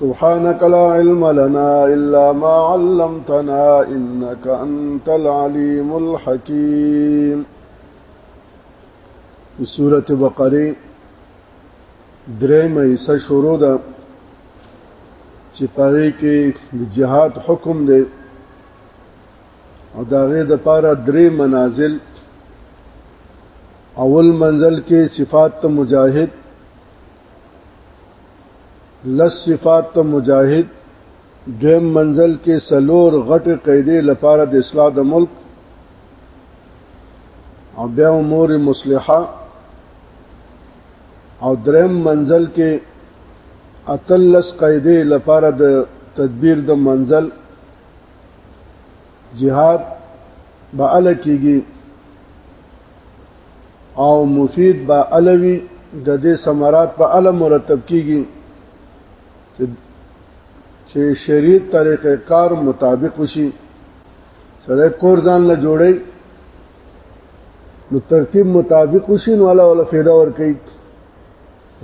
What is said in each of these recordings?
سبحانك لا علم لنا إلا ما علمتنا إنك أنت العليم الحكيم سورة بقري درېمه حصہ شروع ده چې پاره کې د جهاد حکم دی او داغه د پاره درې منازل اول منزل کې صفات مجاهد لس صفات ته مجاهد دویم منزل کې سلور غټ قیدې لپاره د اصلاح د ملک او بیا امور مصلحه او دریم منزل کې اتلس قیدې لپاره د تدبیر د منزل جهاد به ال کېږي او مفید با علوی د دې ثمرات په اله مرتب کیږي چې شریعت طریقې کار مطابق وشي سره کور ځان له جوړي نو ترتیب مطابق وشي نو ولا ولا فایده ور کوي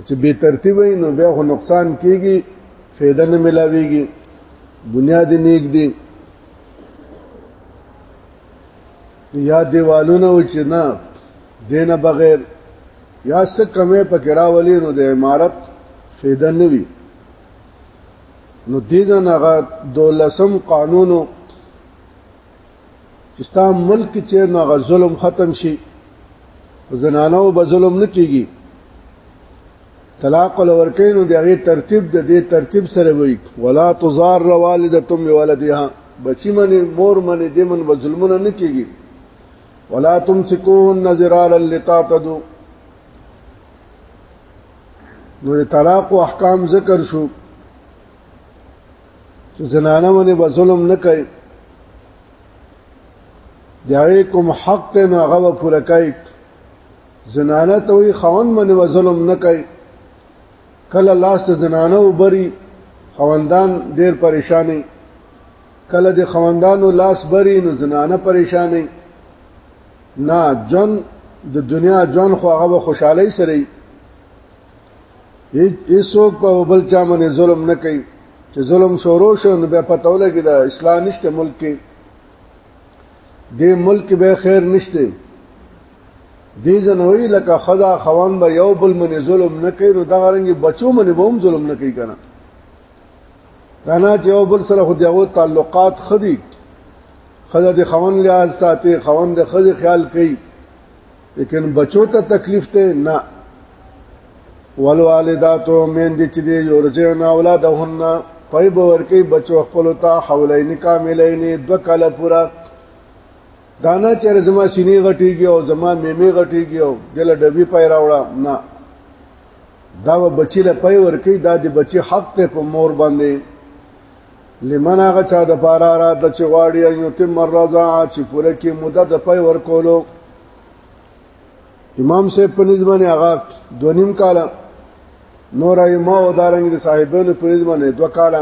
چې به ترتیب وي نو بیا خو نقصان کیږي فایده نه ملاويږي بنیاد نیک دی یا دیوالونه و چې نه دینه بغیر یا څه کمې پکې راولي نو د عمارت فایده نه وي نو دې ځنغه دولسم قانونو چې ستا ملک چې نو غ ظلم ختم شي زنانو به ظلم نه کیږي طلاق لورکین او دغه ترتیب د دې ترتیب سره وي ولا تزار والدتم ولدها بچی من مور من دې من بظلمونه نه کیږي ولا تمسكون نذرال لتعتدو نو د طلاق او احکام ذکر شو چې زنانه باندې به ظلم نه کوي دغه کوم حق ته هغه پوره کوي زنانه ته وي خوند منو ظلم نه کوي کله لاس زنانه وبري خوندان ډیر پریشانی کله د خوندانو لاس بری نو زنانه پریشانی نه جن د دنیا جن خو هغه خوشحالي سره هیڅوک په بل چا باندې ظلم نه کوي چې ظلم شروع شو نو بیا پته ولګي دا اسلام نشته ملک کې د ملک به خیر نشته دې جنوي لکه خدا خوان به یو بل منې ظلم نه کوي نو دا رنګي بچو منې به هم ظلم نه کوي کنه دانا چې یو بل سره خو دغه تعلقات خدي خدا دې خوان لحاظ ساتي خوان دې خدي خیال کوي لیکن بچو ته تکلیف ته نه والوالداتو مین دي چې دې یورجن اولادهن پای باور کوي بچو خپل ته حولین کاملین دو کله پورا دانا چیرې زما سینې غټیږي او زما میمه غټیږي او دله ډبی پای راوړه نه دا و بچی له پای ورکی دا د بچی حق ته په مور باندې لمن هغه چا د پارا را د چواړی یو تم مرزا چې پوره کې مدد د پای ورکولو امام صاحب په نظمانه هغه دونیم کاله نور ایمه او دارنګ د صاحبانو په نظمانه دوه کاله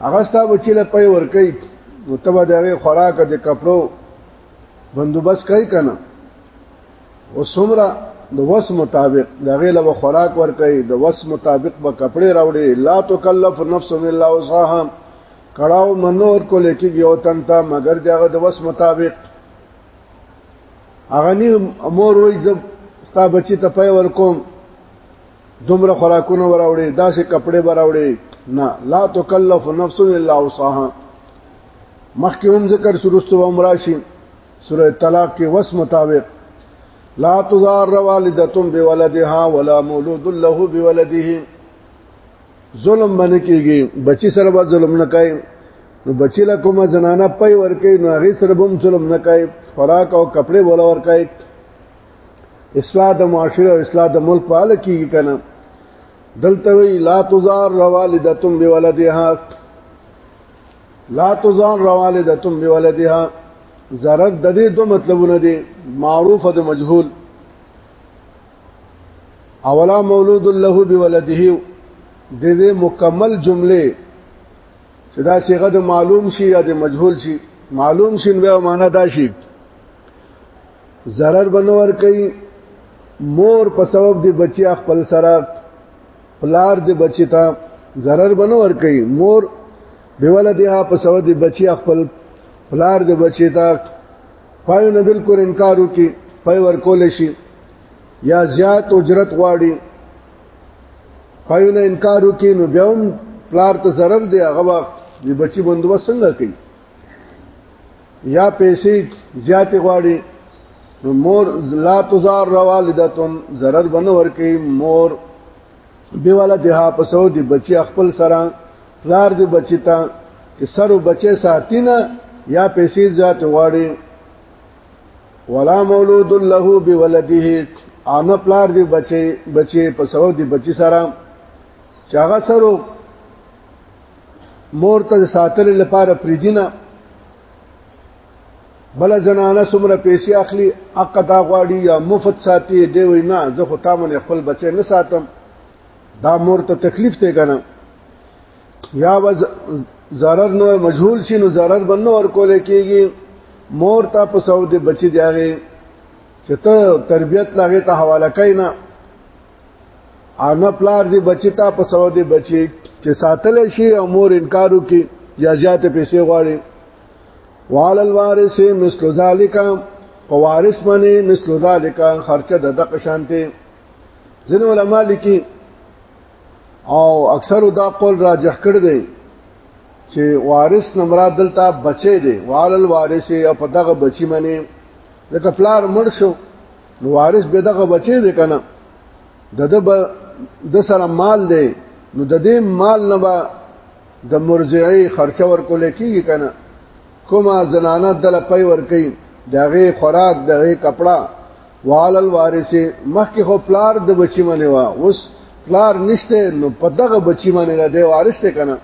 هغه ستا بچی له پي ور کوي نو تبه دغه خوراک د کپړو بندوبست کوي کنه او سمره د وس مطابق دغه له خوراک ور کوي د وس مطابق به کپڑے راوړي لا تکلف نفس الا وسعها کړهو منور کو لیکي یو تن ته مگر دغه د وس مطابق اغنی امور وای زب ستا بچی ته پي ور کوم دومره خوراکونه وراوړي داسې کپڑے وراوړي نه لا تکلف نفس الا وسعها مخکې هم ذکر سرستو عمراشي سوره طلاق کې وس مطابق لا تزار والدة بولدها ولا مولود له بولده ظلم باندې کیږي بچی سره به ظلم نه کوي نو بچی له کومه زنانه پي ورکي نو هغه سره به ظلم نه کوي خوراک او کپڑے بوله ورکي اصلاح د معاشره او اصلاح د ملک په اړه کیږي کنه دلته وی لا تزار والدتم بولدها لا تزار والدتم بولدها ضرر د دې دوه مطلبونه دي معروف او مجهول اولا مولود له بولده د دې مکمل جمله چې دا صيغه د معلوم شي یا د مجهول شي معلوم شي نو معنا دا شي zarar بنور کوي مور په سبب دی بچي خپل سره پلار دی بچي ته zarar بنور کوي مور بولدها په سبب دی بچي خپل پلار دی بچي ته پایو نه بالکل انکار وکي پای ورکول شي یا زیات اجرت غواړي پایو نه انکار وکي نو بیا هم پلار ته zarar دی هغه وخت دی بچي بندوبست څنګه کوي یا پیسې زیات غواړي نو مور لا تزار والدتن zarar بنور کوي مور به ولدها پسو دی بچي خپل سره پلار دی بچی ته چې سر او بچي ساتینه یا پیسې زیات غواړي ولا مولود له بولده ان پلار دی بچي بچي پسو دی بچی سره چاغه سره مور ته ساتل لپاره پریدینه بل زنانه سمره پیسې اخلي حق دا غواړي یا مفت ساتي دی وای نه زه خو تامن خپل بچي نه ساتم دا مور ته تکلیف ته کنه یا وز zarar نو مجهول شي نو zarar بنو ور کول کېږي مور ته په سعودي بچي دیږي چې ته تربيت لاغه ته حواله کینا انا پلار دی بچی تا په سو دی بچی چې ساتل شي او مور انکارو کې یا زیات پیسې غواړي وعلى الوارث مثل ذلك په وارث باندې مثل ذلك خرچه د دقه شانته ځین علما لیکي او اکثر دا قول راجح کړ دی چې وارث نمراد دلته بچي دی وعلى الوارث او په دغه بچی باندې د پلار مړ شو نو وارث به دغه بچی دی کنه د د سره مال دی نو د دې مال نه به د مرجعي خرچه ورکول کیږي کنه کومه زنانه دل پي ور کوي دغه خوراک دغه کپڑا وال الوارث مخکې خو پلار د بچی منی وا اوس پلار نشته نو په دغه بچی منی د وارث ته کنه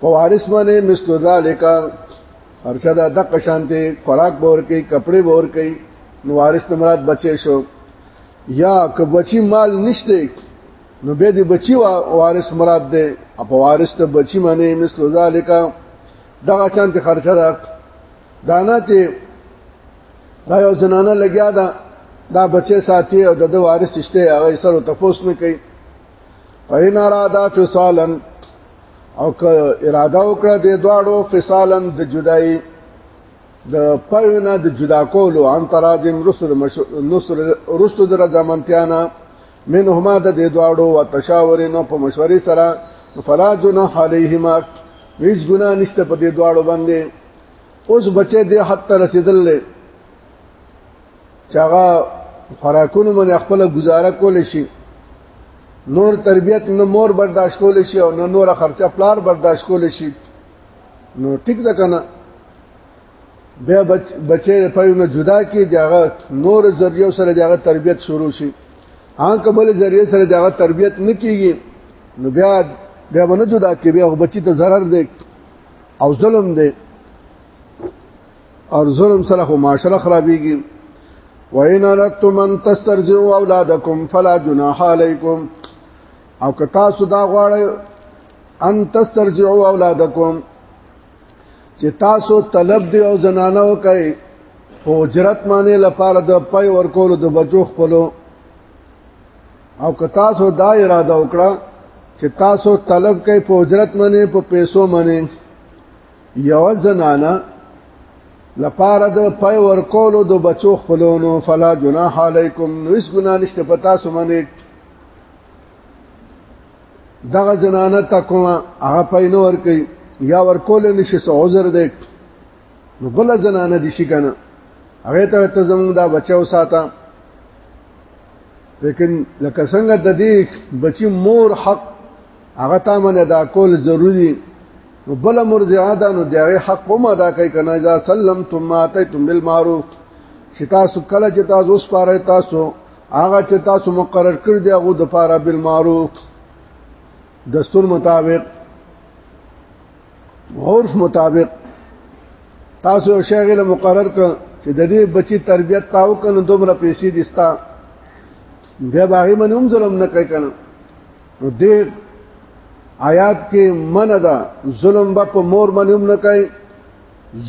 فوارس باندې مثل ذالک ارچا دا د قشانته خوراک بور کوي کپڑے بور کوي نو وارث مراد بچي شو یا که بچی مال نشته نو به دې بچی وارث مراد ده په وارث ته بچی معنی مثل ذالک دغه چانته خرچه ده دانا چې دا یو زنانه لګیا ده دا بچی ساتي او د وارث شته هغه سره تفوس نه کوي پاین اراده فصالن او که اراده وکړه د دواړو فصالن د جدای د پوینه د جدا کولو ان تراجم رسل نصر رسل در زمانتیانا منهما د دې دواړو او تشاورینو په مشورې سره فلا جناح علیهما هیڅ ګنا نشته په دې دواړو باندې اوس بچې دې حتی رسیدل چې هغه خوراکونو باندې خپل گزاره کول شي نور تربیت نه مور برداشت کول شي او نه نور خرچه پلار برداشت کول شي نو ټیک ده کنه بیا بچ بچې په یو جدا کې دغه نور ذریعہ سره دغه تربیت شروع شي ان کبل ذریعہ سره دغه تربیت نه کیږي نو بیا بیا باندې جدا کې بیا بچی ته zarar دی او ظلم دی او ظلم سره خو معاشره خرابېږي وَإِنْ أَرَدْتُمْ أَنْ تَسْتَرْضِعُوا أَوْلَادَكُمْ فَلَا جُنَاحَ عَلَيْكُمْ او که تاسو دا غواړئ ان تسترجعوا اولادکم چې تاسو طلب دی او زنانه وکړي او اجرت معنی لپاره د پي ورکول د بچو خپلو او که تاسو دا اراده وکړه چې تاسو طلب کوي په اجرت معنی په پیسو معنی یو زنانه لپاره د پای ورکولو د بچو خپلونو فلا جناح علیکم نو اس ګنا نشته پتا سمنه دغه زنانه تکوه هغه پای نه ور کوي یا ورکول نشي سو عذر دی نو بل زنانه دي شي کنه هغه ته ته زموږ دا بچو ساته لیکن لکه څنګه د دې بچی مور حق هغه تا من ادا کول ضروری نو بل مرجعه ده نو دغه حق هم ادا کوي کنه اذا سلمتم ما اتيتم بالمعروف چې تاسو کله چې تاسو اوس پاره تاسو هغه چې تاسو مقرر کړ دی هغه د پاره بالمعروف دستور مطابق عرف مطابق تاسو یو شغله مقرر کړ چې د دې بچی تربيت تاو کنه دومره پیسې دستا بیا باغی منوم ظلم نه کوي کنه نو دې آیات کې من ده ظلم به په مور باندې هم نه کوي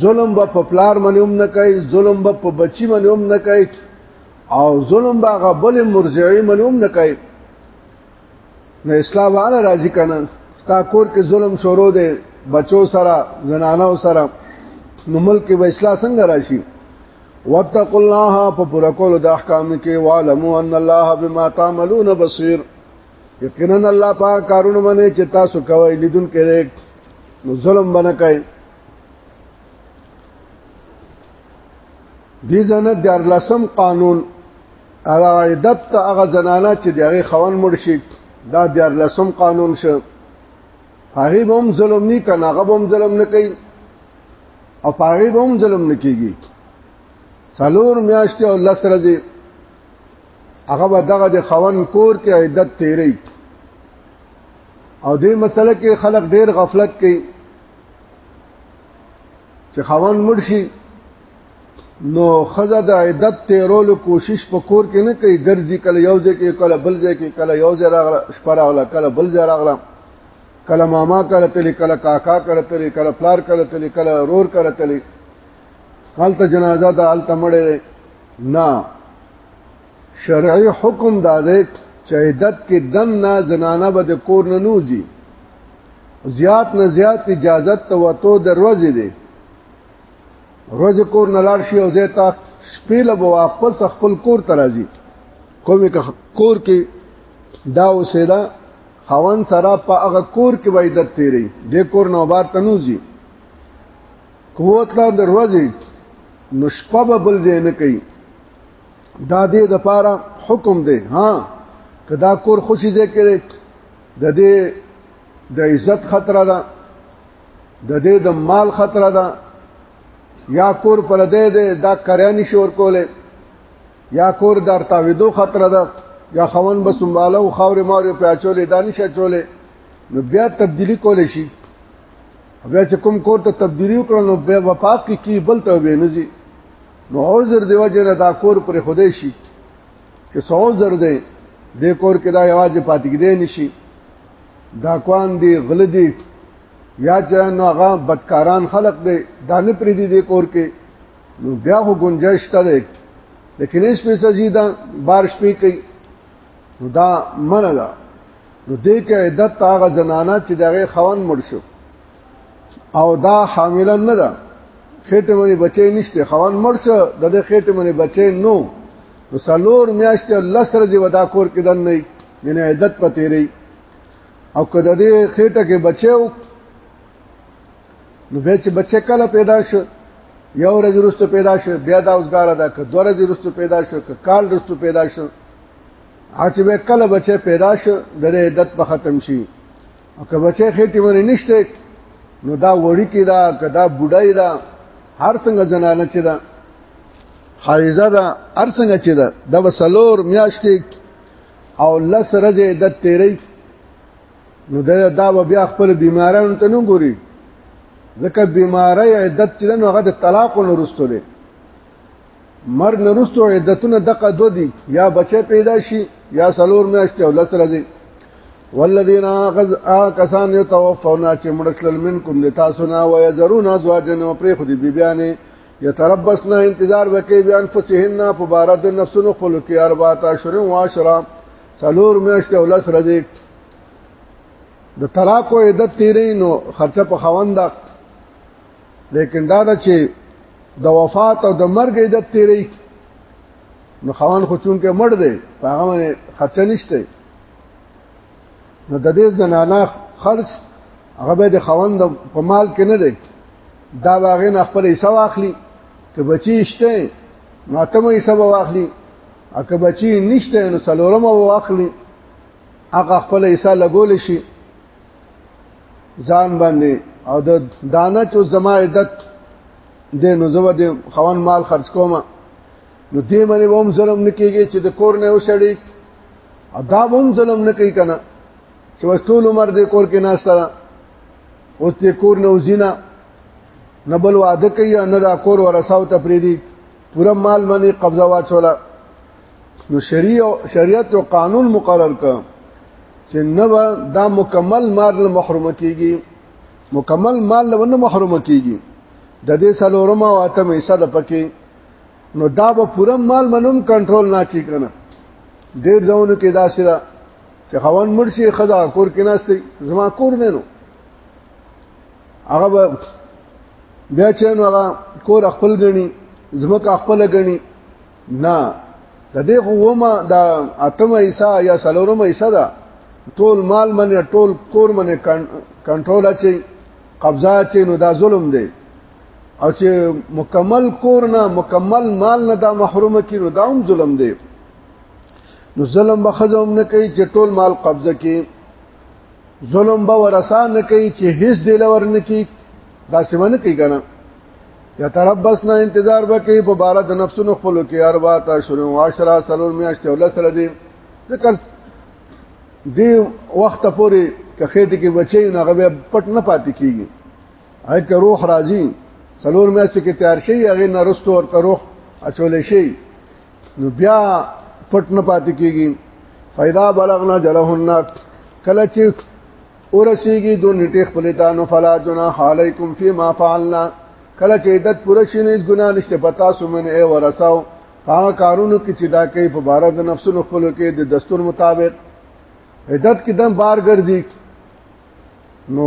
ظلم به په پلار باندې هم نه کوي ظلم به په بچی باندې هم نه کوي او ظلم به غبل مرجعي باندې هم نه کوي نو اسلام والا راضی کنه تا کور کې ظلم شروع دی بچو سره زنانو سره نو ملک به اسلام څنګه راشي واتقوا الله په پوره کولو د احکام کې وعلموا ان الله بما تعملون بصير یقینا الله پاک کارونه باندې چې تاسو کوی لیدون کې نو ظلم باندې کوي دې ځنه د لسم قانون اغه عدت ته هغه زنانه چې دغه خوان مرشي دا د لسم قانون شه هغه هم ظلم نه کنه هغه هم ظلم نه کوي او پاغي به هم ظلم نکېږي سلور میاشتې او لس ورځې هغه به دغه د خون کور کې عدت تیری او دې مسله کې خلک ډیر غفلت کوي چې خون مرشي نو خزه د عدت تیرولو کوشش په کور کې نه کوي ګرځي کله یو ځای کې کله بل ځای کې کله یو ځای راغله شپه راغله کله بل ځای راغله کله ماما کله تلی کله کاکا کله تلی کله پلار کله تلی کله رور کله تلی حالت جنازه دا حالت مړې نه شرعي حکم دا دی چې عدت کې دن نه زنانه به د کور نه نوځي زیات نه زیات اجازه ته وته دروازې دی روز کور نه لاړ شي او زه تا شپېله به واپس خپل کور ته راځي کومې کور کې دا اوسېدا خاون سره په هغه کور کې به عدت تیری د کور نو بار تنوزی قوت لا دروازه نو شپه به بل ځای نه کوي دا دې د پاره حکم دی ها کدا کور خوشي ځای کې د دې د عزت خطر ده د دې د مال خطر ده یا کور پر دې ده دا کریانی شور کوله یا کور دار تاویدو خطر ده یا خوان به سنباله او خاور مارو په اچولې دانش اچولې نو بیا تبدیلی کول شي بیا چې کوم کور ته تبدیلی وکړو نو بیا وفاق کی, کی بل ته به نزي نو عذر دی وجه نه دا کور پر خوده شي چې سو عذر دی د کور کې دا یواز پاتې کېدې نشي دا کوان دی غل دی یا چې نو هغه بدکاران خلق دی دانه پری دی د کور کې نو بیا خو گنجائش ته ده لیکن اس په سجیدا بارش پی کوي نو دا منه ده نو دې کې عدت هغه زنانه چې دغه خوان مړ شو او دا حامله نه ده خېټه باندې بچي نشته خوان مړ شو د دې خېټه باندې بچي نو نو سلور میاشتې الله سره دی ودا کور کې دن نه یعنی عدت پتیری او کده دې خېټه کې بچو نو به چې بچی کله پیدا شو یو ورځ وروسته پیدا شو بیا دا اوسګار ده که دوه ورځې وروسته پیدا شو که کال وروسته پیدا شو چې به کله بچی پیدا شو د عدت په ختم شي او که بچی خېټې باندې نشته نو دا وړي کې دا که دا بډای دا هر څنګه زنانه چې دا حایزه دا هر څنګه چې دا د وسلور میاشتې او لس رځې عدت تیرې نو دا دا بیا خپل بیمارانو ته نه ګوري ځکه بیماری عدت چې نو هغه د طلاق نورستو دی مرګ نورستو عدتونه دقه دو دي یا بچه پیدا شي یا سلور میاشتې او لسره دي والذین غز کسان یتوفونا چې مړسل منکم د تاسو نه و یزرون ازواجن او پرې خودي بیبیانه یتربصنا انتظار وکي بیان فسهن په بار د نفسونو خلق کې اربعه شهر و عشره سلور میاشتې او لس ورځې د طلاق او عدت تیرې نو خرچه په خوند ده لیکن دا ده چې د وفات او د مرګ عدت تیرې نو خوان خو چون کې مړ دی هغه باندې خرچه نشته نو د دې زنانه خرج هغه به د خوان د په مال کې نه دی دا واغې نه خپل حساب اخلي که بچی شته نو ته مې حساب واخلي اکه بچی نشته نو سلورم او اخلي هغه خپل حصہ لګول شي ځان باندې او د دانه چې زما عدت د نو زو د خوان مال خرج کوم نو دې باندې هم ظلم نکېږي چې د کور نه وشړي ادا هم ظلم نکې کنه چې وستول عمر دې کور کې ناشته اوس دې کور نه وزینا نبل واده کوي نه دا کور ورساو ته پریدي پورا مال باندې قبضه واچوله نو شریعت او قانون مقرر ک چې نه دا مکمل مال له محروم کیږي مکمل مال له نه محروم کیږي د دې سلورمه او اتمه حصہ د پکې نو دا به پورا مال منوم کنټرول نه چی کنه ډیر ځونه کې دا سره چې خوان مرشي خدا کور کې ناشته زما کور نه نو هغه بیا چې نو هغه کور خپل غني زمکه خپل غني نه د دې قومه د اتمه ایسا یا سلورمه ایسا ده ټول مال منه ټول کور منه کنټرول اچي قبضه اچي نو دا ظلم دی او چې مکمل کور نه مکمل مال نه دا محروم کی نو دا هم ظلم دی نو ظلم به خزم نه کوي چې ټول مال قبضه کی ظلم به ورسان نه کوي چې هیڅ دی لور نه کی دا سیمه نه کوي کنه یا تربس نه انتظار وکي په بار د نفسونو خپل کې اربعه تا شروع عشره سلور میاشتې ولس سره دي ځکه دی وخت پورې کخېټ کې بچي نه غوې پټ نه پاتې کیږي هاي که روح راځي سلور میاشتې کې تیار شي هغه نرستو ورته روح اچول شي نو بیا پټ نه پاتې کیږي فیدا بلغنا جلهن کله چې ورسیږي دو نیټه خپل ته نو فلا جناح علیکم فيما فعلنا کله چې عدت پوره شي نه ګنا نشته پتا سومن ای ورساو هغه کارونو کې چې دا کوي په بار د نفسونو خپل کې د دستور مطابق عدت کې دم بار ګرځي نو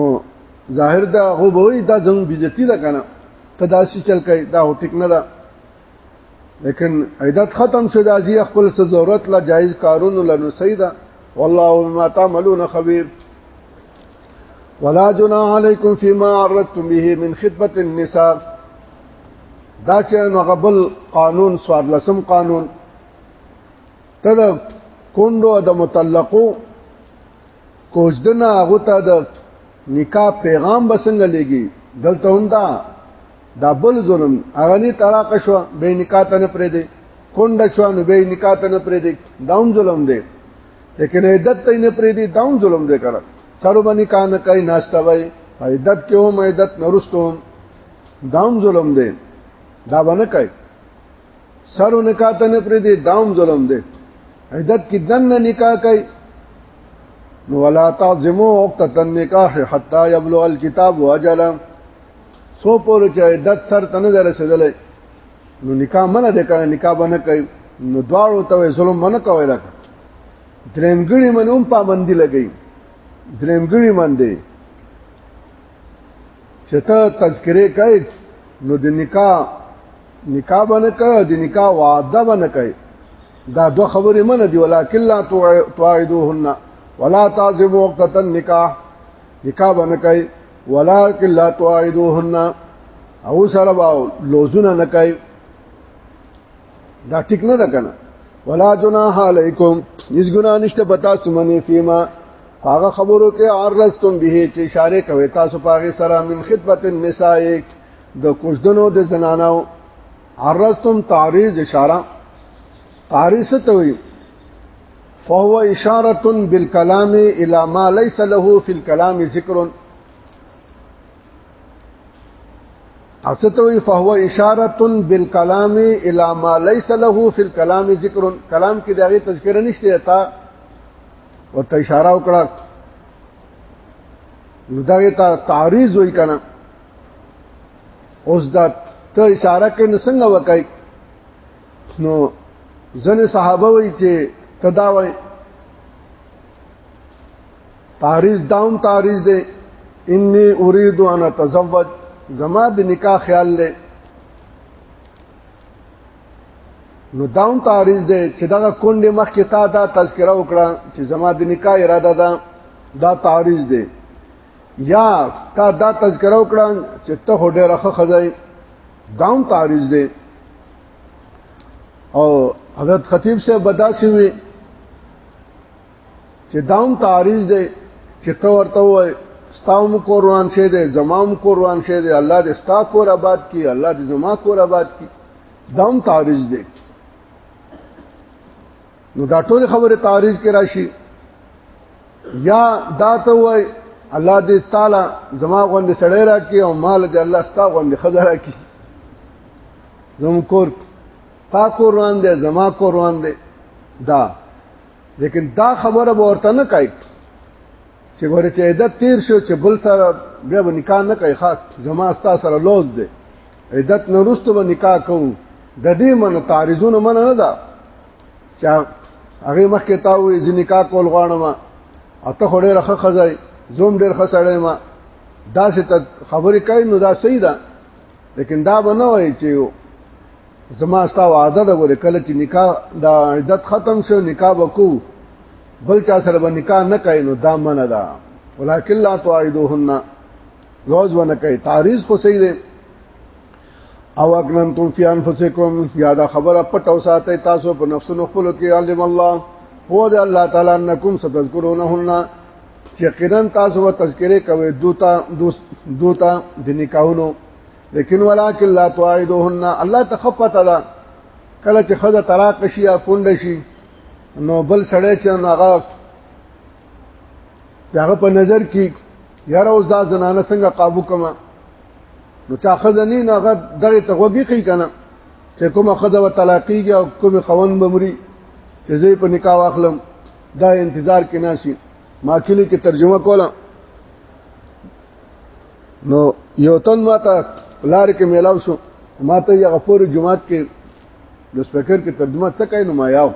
ظاهر دا غوبوي دا زمو بیزتی ده کنه تداسي چل کوي دا هټیک نه ده لیکن عیدت ختم شو د ازي خپل څه ضرورت لا جایز کارونو لنو سیدا والله ما تعملون خبير ولا جناح علیکم فيما عرضتم به من خطبه النساء دا چې مغبل قانون سوار لسم قانون تد کندو د متلقو کوجدنا غوته د نکاح پیغام بسنګ لګي دلته هم دا دا بل ظلم هغه نه طلاق شو به نکاح ته نه پرې دی کونډ شو نو به نکاح ته نه پرې دی دا هم ظلم دی لیکن عدت ته نه پرې دی دا هم ظلم دی کړه سره باندې کان کوي ناشته وای عدت کې هم عدت نورستو هم دا هم ظلم دی دا باندې کوي سره نکاح ته نه پرې دی دا هم ظلم دی عدت کې دنه نکاح کوي نو ولا تعظموا وقت النکاح حتى يبلغ الكتاب اجله سو پورې چې عدت سر ته نه رسیدلې نو نکاح منه ده کنه نکاح باندې کوي نو دواړو ته ظلم منه کوي لکه درېمګړي منوم پابندي لګي درېمګړي باندې چې ته تذکره کوي نو د نکاح نکاح باندې کوي د نکاح وعده باندې کوي دا دوه خبرې منه دي ولکن لا تعيدوهن ولا تعزموا وقت النکاح نکاح باندې کوي ولکن لا تعیدوهن او سره با لوزونه نه کوي دا ټیک نه ده کنه ولا جناح علیکم هیڅ ګناه نشته پتا سمنه فیما هغه خبرو کې عرضتم به چې اشاره کوي تاسو پاغه سره من خدمت النساء د کوژدنو د زنانو عرضتم تعریض اشاره تعریض ته وي فهو اشاره بالكلام الى ما ليس له في الكلام ذکر اصلته فهو اشاره بالكلام الى ما ليس له في الكلام ذکر کلام کې دغه تذکرہ نشته تا ورته اشاره وکړه نو دا ته تعریض وای کنه اوس دا ته اشاره کې نسنګ وکای نو ځنې صحابه وایي چې تدا وایي تعریض داوم تعریض دی انی اريد ان اتزوج زما د نکاح خیال لې نو داوم تعریض دی چې دا کونډه مخ کې تا دا تذکرہ وکړه چې زما د نکاح اراده ده دا تعریض دی یا تا دا تذکره وکړه چې ته هډه راخه خځای داون تعریض دی او حضرت خطیب سے بدا سی وی چې داون تعریض دی چې ته ورته وای ستاوم قربان شه دې زمام قربان شه دې الله دې ستا کور آباد کی الله دې زما کور آباد کی داون تعریض دی نو دا ټول خبره تعریض کې راشي یا دا ته وای الله دې تعالی زما غوند سړی راکې او مال دې الله ستا غوند خزر راکې زم کور تا کور روان دې زما کور روان دې دا لیکن دا خبره به ورته نه کوي چې ګوره چې عدت تیر شو چې بل سره بیا به نکاح نه کوي خاص زما ستا سره لوز دی عدت نورستو به نکاح کوو د دې من تعارضونه من نه ده چې هغه مخکې تا وې چې نکاح کول غواړم او ته خوري رخه خزای زوم ډېر خسړې ما دا څه ته خبرې کوي نو دا صحیح ده لیکن دا به نه وای چې زما ستا وعده ده ور کله چې نکاح دا عدت ختم شو نکاح وکړو بل چا سره به نکاح نه کوي نو دا منه ده ولکن لا تعیدوهن روز ونه کوي تعریض خو صحیح دی او اکنن تم فی انفسکم یاد خبره پټ او ساتي تاسو په نفسونو خپل کې علم الله هو د الله تعالی انکم ستذکرونهن یقینا تاسو و تذکره کوي دوتا دوتا د نکاحونو لیکن ولکن لا تعیدوهن الله تخفت ده کله چې خزه طلاق شي یا کونډ شي نو بل سړی چې هغه هغه په نظر کې یاره اوس دا زنانه څنګه قابو کما نو چا خزنی نه غد دغه ته وګی کی کنه چې کومه خزه و طلاقیږي او کومه خون بمري چې زه په نکاح واخلم دا انتظار کې ناشي ما کلی کې ترجمه کوله نو یو تن ما ته لار کې میلاو شو ما ته یو غفور جمعات کې د سپیکر کې ترجمه تکای نو ما یاو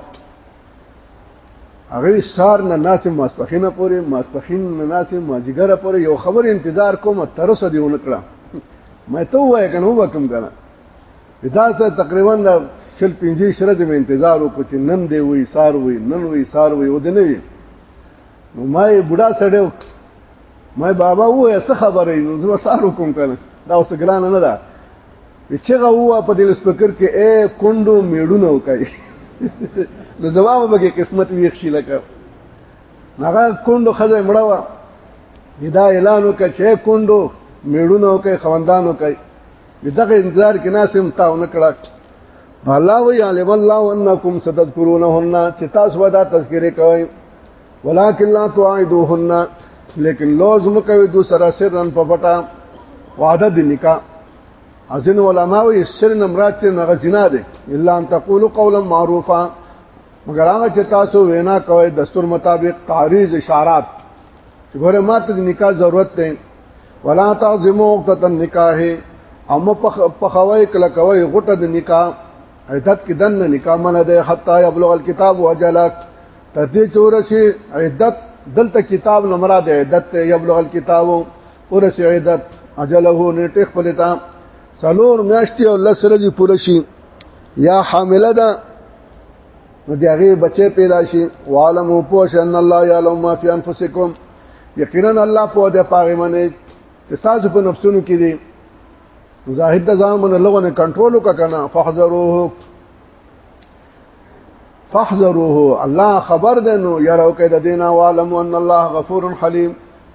هغه سار نه ناسې ماسپخینه پورې ماسپخین نه ناسې مازیګره پورې یو خبر انتظار کوم تر اوسه دی ونکړه مې ته وای کنه وکم کنه دا ته تقریبا د شل پنځه شره د انتظار وکړ چې نن دی وې سار وې نن وې سار وې ودنه نو ما یې بډا سړیو مې بابا وې څه خبرې نو زه وسارو کوم کنه دا اوس ګران نه ده چې غوا په دې سپکر کې اے کندو میړونه وکړي نو جواب به کې قسمت ویښ شي لکه هغه کندو خزه مړه و دا اعلان وکړ چې کندو میړونه وکړي خوندانو کوي دغه انتظار کې ناسم تاو نه کړه الله وی علم الله انکم ستذکرونهن چې تاسو ودا تذکره کوئ ولکن لا تعیدوهن لیکن لوز مکوي دو سره سرن په پټا وعده د نکاح ازن علماء یې سر نمرات چې نغه زنا ده الا ان تقول قولا معروفا مگر هغه چې تاسو وینا کوي دستور مطابق تعریض اشارات چې ګوره ماته د نکاح ضرورت ده ولا تعظموا وقت النکاح اما پخوي کله کوي غټه د نکاح عدت کې دن نکاح منه ده حتا یبلغ الكتاب وجلک تر دې چې ورسې عدت دلته کتاب نه مراد عدت ته یبلغ الكتاب ورسې عدت اجله نیټه خپل تا سلور میاشتې او لسره دي پوره شي یا حامله ده نو دغه بچي پیدا شي عالم او پوش ان الله یعلم ما فی انفسکم یقینا الله په دې پاغه منه چې تاسو په نفسونو کې دي ظاهر د ځان باندې لغونه کنټرول وکړه فحذروه فاحذروه الله خبر ده نو یراو کې د دینه عالم ان الله غفور حلیم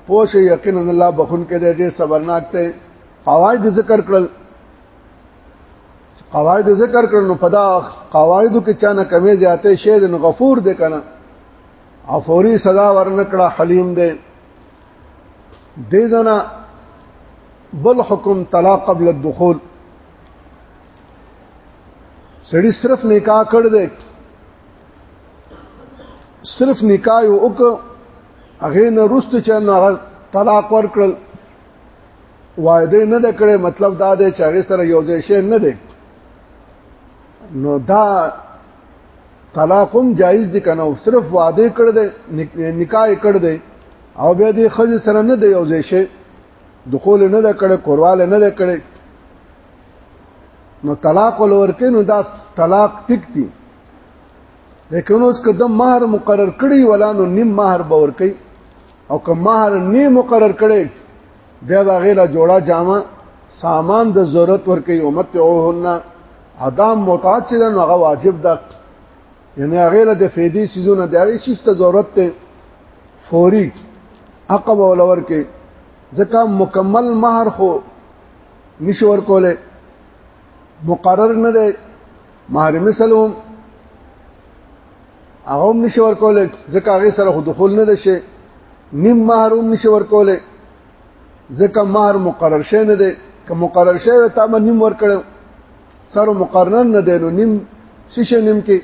پوښ یقینا الله بخون کې دې صبرناک ته قواعد ذکر کړل قواعد ذکر کړل نو پدا قواعدو کې چانه کمی زیاتې شه د غفور دې کنه او فوري سزا ورنکړه حلیم دې دې ځنه بل حکم طلاق قبل الدخول سړی صرف نکاح کړ دی صرف نکاح یو وک هغه نه رست چې نه طلاق ورکړل وعده نه د کړې مطلب دا دی چې هغه سره یو ځای شي نه دی نو دا طلاقم جایز دي کنه صرف وعده کړ دې نکاح کړ دې او بیا دې خځه سره نه دی یو ځای شي دخول نه د کړه کورواله نه د کړه نو طلاق ولورکینو دا طلاق ټیک دی لیکن اوس که د مہر مقرر کړي ولا نو نیم مہر به ورکي او که مہر نی مقرر کړي بیا به غیلا جوړا جامه سامان د ضرورت ورکي امت اوهن ادم متعد چې نو هغه واجب ده یعنی هغه له د فیدی سيزونه د هغه شي ته ضرورت ته فوري عقب ولور کې ځکه مکمل مہر خو نشور کوله مقرر نه دی مہر مثلهم هغه هم نشي ورکولې ځکه هغه سره خو دخول نه ده شي نیم مہر هم نشي ورکولې ځکه مہر مقرر شې نه ده که مقرر شې ته ما نیم ورکړو سره مقارنه نه دی نو نیم شیشه نیم کې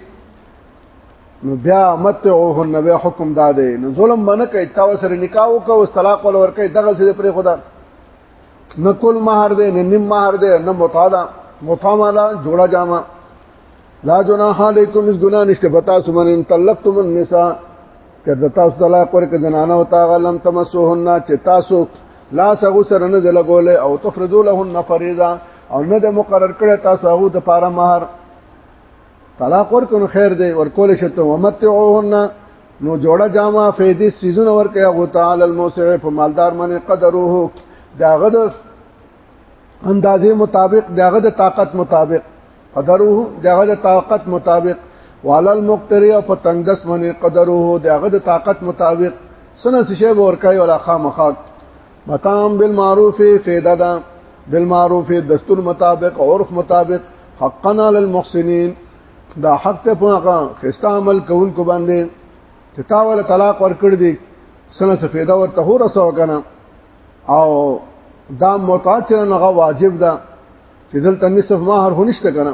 نو بیا متعوهن بیا حکم دا دی نو ظلم باندې کوي تا سره نکاح وکاو طلاق ول ورکه دغه سره پر خدا نه کول مہر دی نه نیم مہر دی نه متعادا متعاملا جوړا جامه لا جناح علیکم اس گناہ نشته پتا سمن طلقتم النساء کړه د تاسو طلاق ورک جنانه او تا غلم تمسوهن چې تاسو لا سغو سره نه دی لګول او تفرضو لهن فریضه او نه د مقرر کړی تاسو هغه د پاره مہر طلاق ورکونو خیر دی ورکول شته ومتعوهن نو جوړه جامه فیدی سیزونه ورکه هغه تعالی الموسع په مالدار باندې قدروه داغه د اندازې مطابق داغه د طاقت مطابق قدره دغه د طاقت مطابق وعلى المقتر او په تندس باندې قدره دغه د طاقت مطابق سنه شی ورکای ولا خامخات متام بالمعروف فیدا دا بالمعروف دستور مطابق عرف مطابق حقنا للمحسنین دا حق ته پوغه خستا عمل کوون کو باندې چې تا ول طلاق ورکړ دي سنه سفیدا ورته هو رسو کنه او دا متاثر نه واجب ده چې دلته نصف مہر هو نشته کنه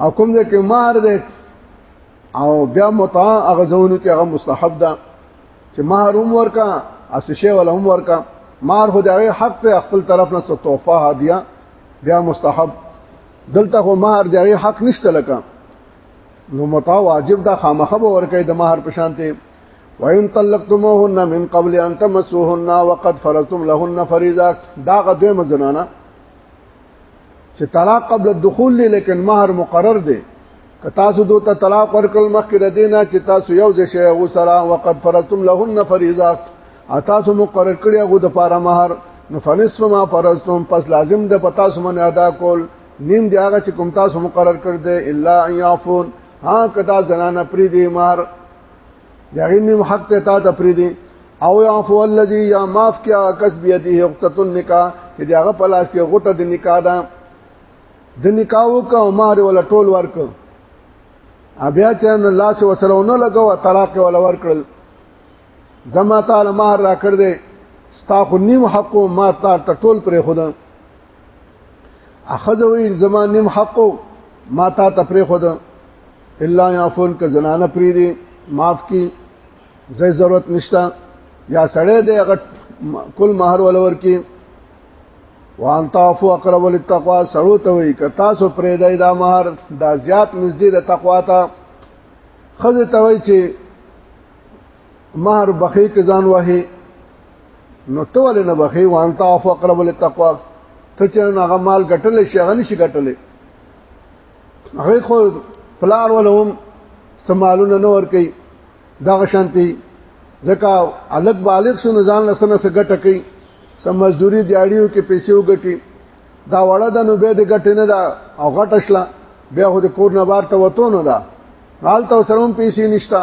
او کوم دې کې مہر دې او بیا متع هغه زونه کې هغه مستحب ده چې مہر هم ورکا اسشه ولا هم ورکا مہر خو دې حق ته خپل طرف نه څه تحفه هدیه بیا مستحب دلته خو مہر دې حق نشته لکه نو متع واجب ده خامخبه ورکه د مہر په شانته وان طلقتموهن من قبل ان تمسوهن وقد فرضتم لهن فريضه دا غدوی مزنانه چې طلاق قبل الدخول لی لیکن مہر مقرر دی که تاسو دوته طلاق ورکړل مخکې د دینه چې تاسو یو ځای شی غو سره وقد فرضتم لهن فريضه تاسو مقرر کړی غو د پاره مہر نو فنصف ما فرضتم پس لازم د پتا سمن ادا کول نیم دی هغه چې کوم تاسو مقرر کړ دې الا یعفون ها کدا زنانه پری دی مار دغه نیم حق ته تا ته پری دی او يعفو الذي یا معاف کیا کس بيدی حقت النکاح چې دغه پلاس کې غټه د نکاح ده د نکاح وکاو مار ولا ټول ورک بیا چې الله سي وسره ونه لګو طلاق ولا ورکړل زما تعالی مہر را کړ دې ستا خو نیم حق ما تا ټول پر خدا اخذ وی زما نیم حقو ما تا تپری خود الا یعفون که زنانه پری دی معاف کی زې ضرورت نشتا یا سړی دی هغه کل مہر ولور کی وان تعفو اقرب للتقوا سړو ته وی که تاسو پرې دای دا مہر دا زیات نږدې د تقوا ته خزه ته وی چې مہر بخې کې ځان وه نو ته ولې نه بخې وان تا فقرب للتقوا ته چې هغه مال ګټل شي هغه نشي ګټل هغه خو پلار ولهم استعمالونه نه ور کوي دا شانتي ځکه الګ بالغ شو نزان لسنه سګټه کوي سم مزدوري دیاړیو کې پیسې وګټي دا وړه د نو به د ګټې نه دا او غټ شله بیا خو د کور نه بار ته وته نه دا حال ته سره هم پیسې نشتا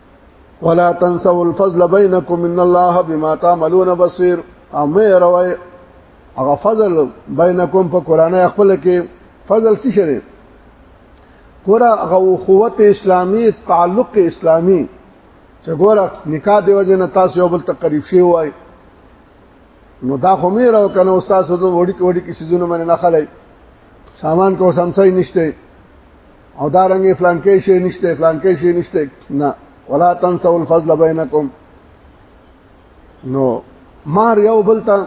ولا تنسوا الفضل بينكم ان الله بما تعملون بصير امه روي هغه فضل بينكم په قرانه خپل کې فضل څه شری ګوره هغه قوت اسلامی تعلق اسلامی چې ګوره نکاح دی وجه نه تاسو یو بل تقریب شي وای نو دا خو مې راو کنه استاد سره وړي وړي کې سيزونه باندې نه خلای سامان کو سمسای نشته او دا رنګ فلان کې شي نشته فلان کې شي نشته نه ولا تنسوا الفضل بينكم نو مار یو بل ته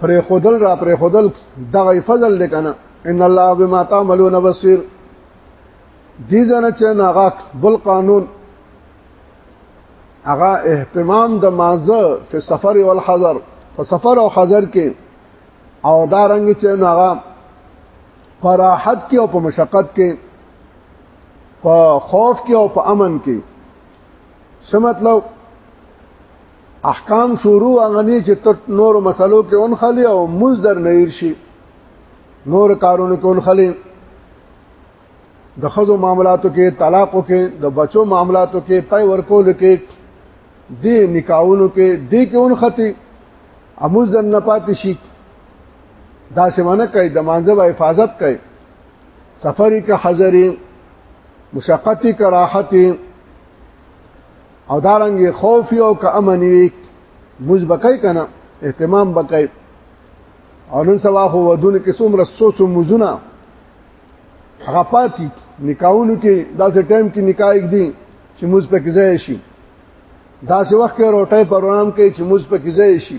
پر خودل را پر خودل دغه فضل لکنه ان الله بما تعملون بصير دي ځنه چې ناغاک بل قانون هغه اهتمام د مازه په سفر او الحذر په سفر او حذر کې او دا رنګ چې ناغاک فراحت کې او په مشقت کې په خوف کې او په امن کې څه مطلب احکام شروع انغنی چې تر نور مسلو کې اون خلی او موز در نیر شي نور کارونو کې اون خلی د خزو معاملاتو کې طلاقو کې د بچو معاملاتو کې پای ورکول کې د نکاحونو کې د کې اون ختی اموز در نه پاتې شي دا سمانه کوي د مانځه به حفاظت کوي سفری که حضری مشقتی که راحتی او دارنګ خوف او که امن وي موږ بکای کنه اهتمام بکای او نن سبا خو ودونه کې څومره سوسو مزونه هغه پاتې نکاحونو کې داسې ټایم کې نکاح یک دي چې موږ په کې ځای شي داسې وخت کې روټه پرونام کې چې موږ په کې ځای شي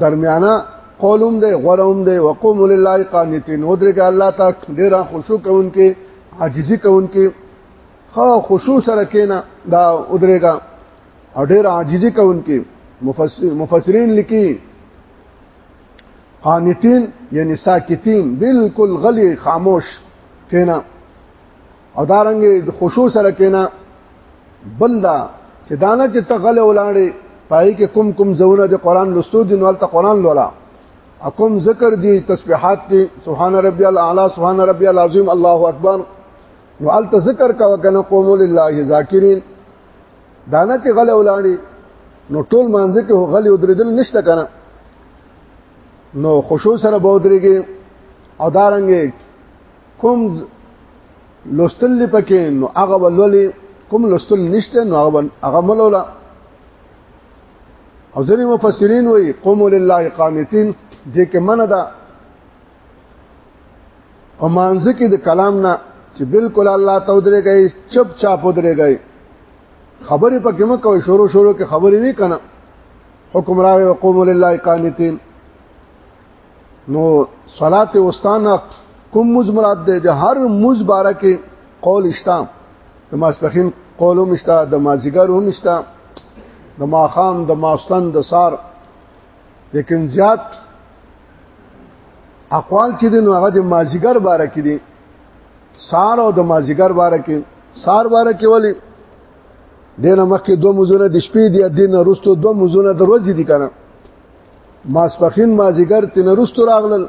درمیانه قولوم دی غوروم دی وقوم لله قانتين ودرګه الله تا ډیر خشوع کوونکې عاجزي کوونکې خو خشوع سره کینا دا ودرګه او ډیر عاجزي کوونکې مفسرین لیکي قانتين یعنی ساکتين بالکل غلي خاموش کینا او دارنګ خشوع سره کینا بلدا چې دانه چې تغل ولاړې پای کې کوم کوم زونه د قران لستو دي نو ته قران لولا اكم ذکر دي تسبيحات دي سبحان ربي الاعلى سبحان ربي العظيم الله اکبر نو ال ذکر کا وکنه قوم لله ذاکرین دانه چې غل ولاړي نو ټول مانځ کې غل ودریدل نشته کنه نو خوشو سره بودريږي او دارنګ کوم لوستل دی پکې نو هغه ولولې کوم لوستل نشته نو هغه هغه ملولا او ځینې مفسرین وایي قوم لله قانتين دې کې منه ده او مانځ کې د کلام نه چې بالکل الله ته ودرې گئی چپ چاپ ودرې گئی خبرې پکې مو کوي شروع شروع کې خبرې نه کنا حکم راوي وقوم لله قانتين نو صلات واستانه کوم مز مراد ده د هر مز باره کې قول اشتا د ماسپخین قول هم اشتا د مازیګر هم اشتا د ماخام د ماستن د سار لیکن زیات اقوال چې دین هغه د مازیګر باره کې دي سار او د مازیګر باره کې سار باره کې ولی دینه مخکې دوه مزونه د شپې دی دینه رستو دوه مزونه د ورځې دي کنه ماسپخین مازیګر تن رستو راغلل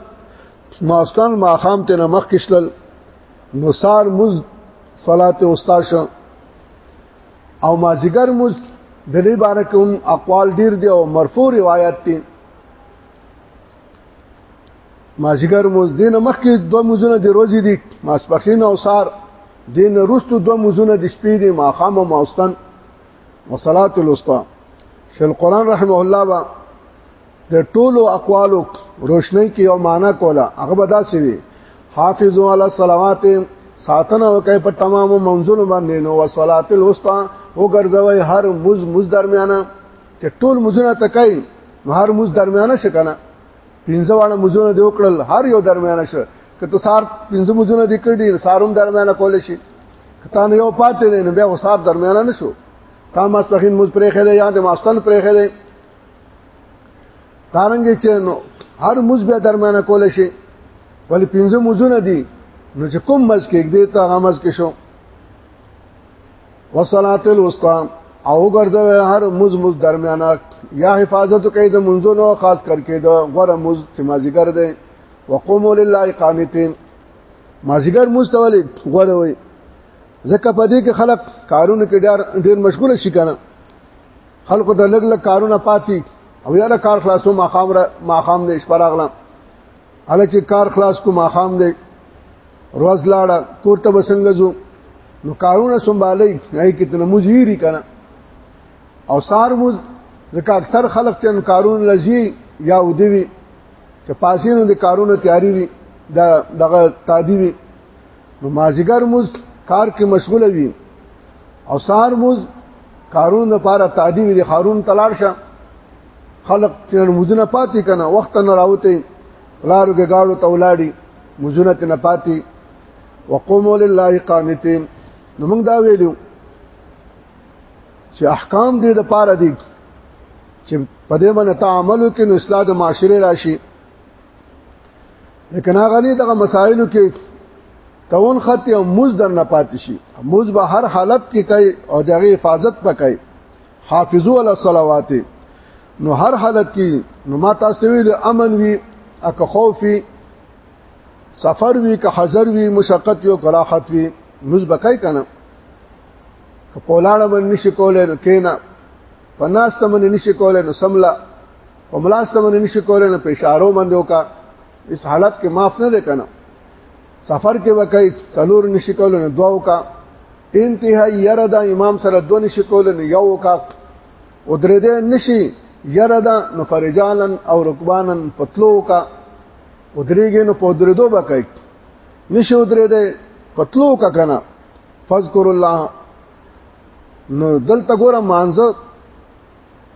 ماستان ماخام تن مخ کشلل نو سار مز صلات استاد شو او مازیګر مز د دې باره کوم اقوال ډیر دی او مرفوع روایت دي مازیګر مز دینه مخکې دوه مزونه د ورځې دي ماسپخین او سار دینه رستو دوه مزونه د شپې دي ماخام او ماستان وصلات الوسطى شیخ القران رحمه الله با د ټولو اقوالو روشنی کې یو معنا کوله هغه به دا سی وي حافظوا علی الصلوات ساتنه وکي په تمامو منځونو باندې نو وصلات الوسطى وګرځوي هر مز مز درمیانه چې ټول مزونه تکای هر مز درمیانه شکنه پنځه واړه مزونه دی وکړل هر یو درمیانه شو کته سار پنځه مزونه دی کړی ساروم درمیانه کول شي کته نو یو پاتې دی نو بیا وسات درمیانه نشو تا ماسپخین مز پرې خره یا د ماستل پرې خره دارنګ چې نو هر مز بیا درمیانه کول شي ولی پنځه مزونه دی نو چې کوم مز کې دې ته غمز کې شو وصلات الوسطا او ګرځوي هر مز مز درمیانه یا حفاظت کوي د منځونو خاص کر کې د غره مز چې مازیګر دی وقوموا لله قانتين مازیګر مز تولید غره وي ځکه په دې کې خلک کارونه کې ډېر ډېر مشغول شي کنه خلکو ته لګ لګ کارونه پاتې او یاره کار خلاصو ماقام را ماقام نه شپراغلم اله چې کار خلاص کو ماخام دی روز لاړه کور ته بسنګ زو نو کارونه سنبالي هي کې تنه مزيري کنه او سار مز ځکه اکثر خلک چې کارونه لزي یا ودوي چې پاسینو د کارونه تیاری وي د دغه تادی وي نو مازیګر مز کار کې مشغول وي او سار مز کارون لپاره تادی وي د خارون تلار شه خلق چې مزونه پاتې کنه وخت نه راوته لارو کې گاړو تولاړي مزونه ته نه پاتې وقوموا لله قانتين نو موږ دا ویلو چې احکام دې د پاره دي چې په دې باندې تعامل کې نو اصلاح د معاشره راشي لیکن هغه نه دغه مسایلو کې تون خط او مز در نه پاتې شي مز به هر حالت کې کوي او دغه حفاظت پکې حافظو علی الصلوات نو هر حالت کې نو ما تاسو ویل امن وی اک خوف وی سفر وی که حذر وی مشقت یو کراحت وی موږ بکای کنه که پولاړه باندې نشي کولای نو کینا پناسته باندې نشي کولای نو سملا په ملاسته باندې نشي کولای نو په اشارو باندې وکا اس حالت کې معاف نه ده کنه سفر کې وکای څلور نشي کولای نو دعا وکا انتها یره دا امام سره دو نشي کول نه یو کا او درې دې نشي یره دا نو فرجالن او رکبانن پتلو کا او درېږي نو په درې دو بکای نشي او درې دې پتلو کا کنه فذكر الله نو دلته ګوره مانزه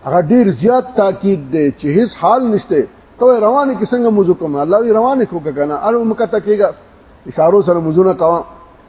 هغه ډیر زیات تاکید دی چې هیڅ حال نشته ته روانه کې څنګه موضوع کوم الله وی روانه کو کنه اړو مکته کېږي اشارو سره موضوع نه کوم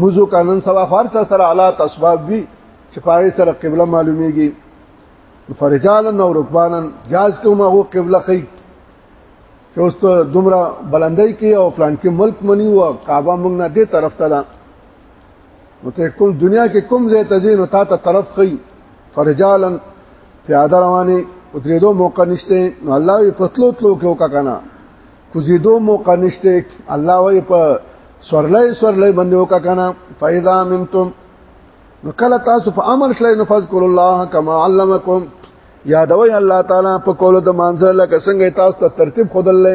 موزو کانن سبا خارچا سره حالات اسباب وی چې پاره سره قبله معلومیږي فرجالن او رکبانن جاز کوم هغه قبله خي چې اوس ته دومره بلندۍ کې او فلان کې ملک منی او کعبه موږ نه دې طرف ته ده نو ته کوم دنیا کې کوم ځای ته ځین او تا ته طرف خي فرجالن پیاده رواني او درېدو موقع نشته نو الله یې پتلو تلو کې وکا کنه کوزیدو موقع نشته الله وای په سورلای سورلای باندې وکا کنه فایدا منتم نو کله تاسو په امر شلای نو فذكر الله کما علمکم یادوي الله تعالی په کولو د مانزه لکه څنګه تاسو ته ترتیب خودلې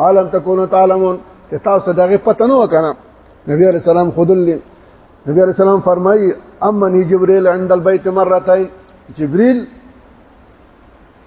معلوم تکونو تعلمون چې تاسو دغه پته نو کنه نبی علیہ السلام خودلې نبی علیہ السلام فرمایي امنی جبريل عند البيت مرتين جبريل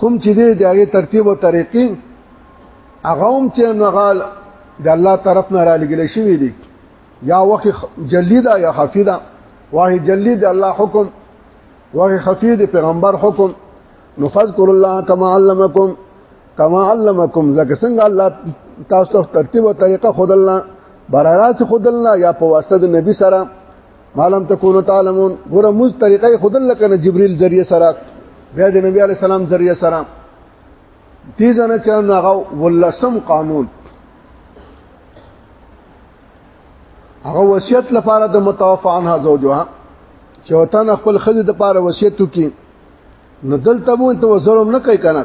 کوم چې دې دغه ترتیب او طریقې هغه هم چې نغال د الله طرف نه را لګل شوی دی یا وخت جلی دا یا خفی دا واه جلی د الله حکم واه خفی د پیغمبر حکم نو فذكر الله كما علمكم كما علمكم ځکه څنګه الله تاسو ته ترتیب او طریقه خود الله براراس خود الله یا په واسطه د نبی سره معلوم تکونو تعلمون ګوره موږ طریقې خود لکه نه جبريل ذریعہ سره بیا د نبی علی سلام ذریعہ سره دې ځنه چې هغه ولسم قانون هغه وصیت لپاره د متوفا عنها زوجها چې وطن خپل خزه د لپاره وصیت وکي نو دلته مو ته ظلم نه کوي کنه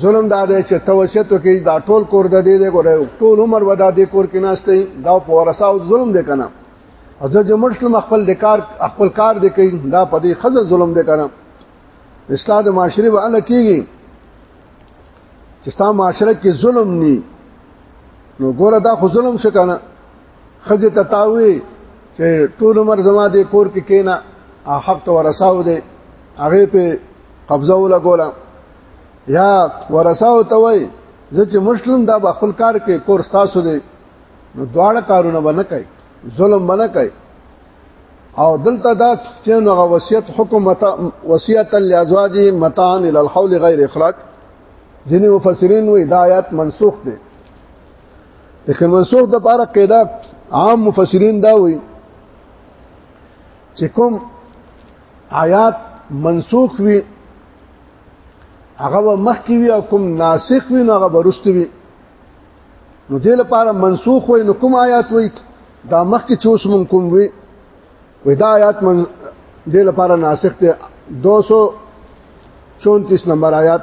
ظلم دا دی چې توسط کې دا ټول کور د دې دی ګوره ټول عمر ودا دې کور کې ناشته دا په ورثه او ظلم دی کنه او زه جمهور شلم خپل د کار خپل کار دی کوي دا په دې خزه ظلم دی کنه اصلاح د معاشره به الله کیږي چې ستا معاشره کې ظلم ني نو ګوره دا خو ظلم شو کنه خزه تتاوي چې ټول عمر زما د کور کې کینا حق ته ورساو دی هغه په قبضه ولا ګولا یا ورساو ته وای زه چې مشلم دا به خپل کار کې کور تاسو دی نو دواړه کارونه باندې کوي ظلم باندې کوي او دلته دا چې نو وصیت حکم متا وصیت لازواج متان ال الحول غیر اخراج ځینې مفسرین وی دا آیات منسوخ دي لیکن منسوخ د پاره قاعده عام مفسرین دا وایي چې کوم آیات منسوخ وي هغه مخکې وي او کوم ناسخ وي نو هغه ورسته وي نو دې لپاره منسوخ وي نو کوم آیات وي دا مخکې چې اوس مونږ کوم وي وې دا آیات من دې لپاره ناسخ ته 234 نمبر آیات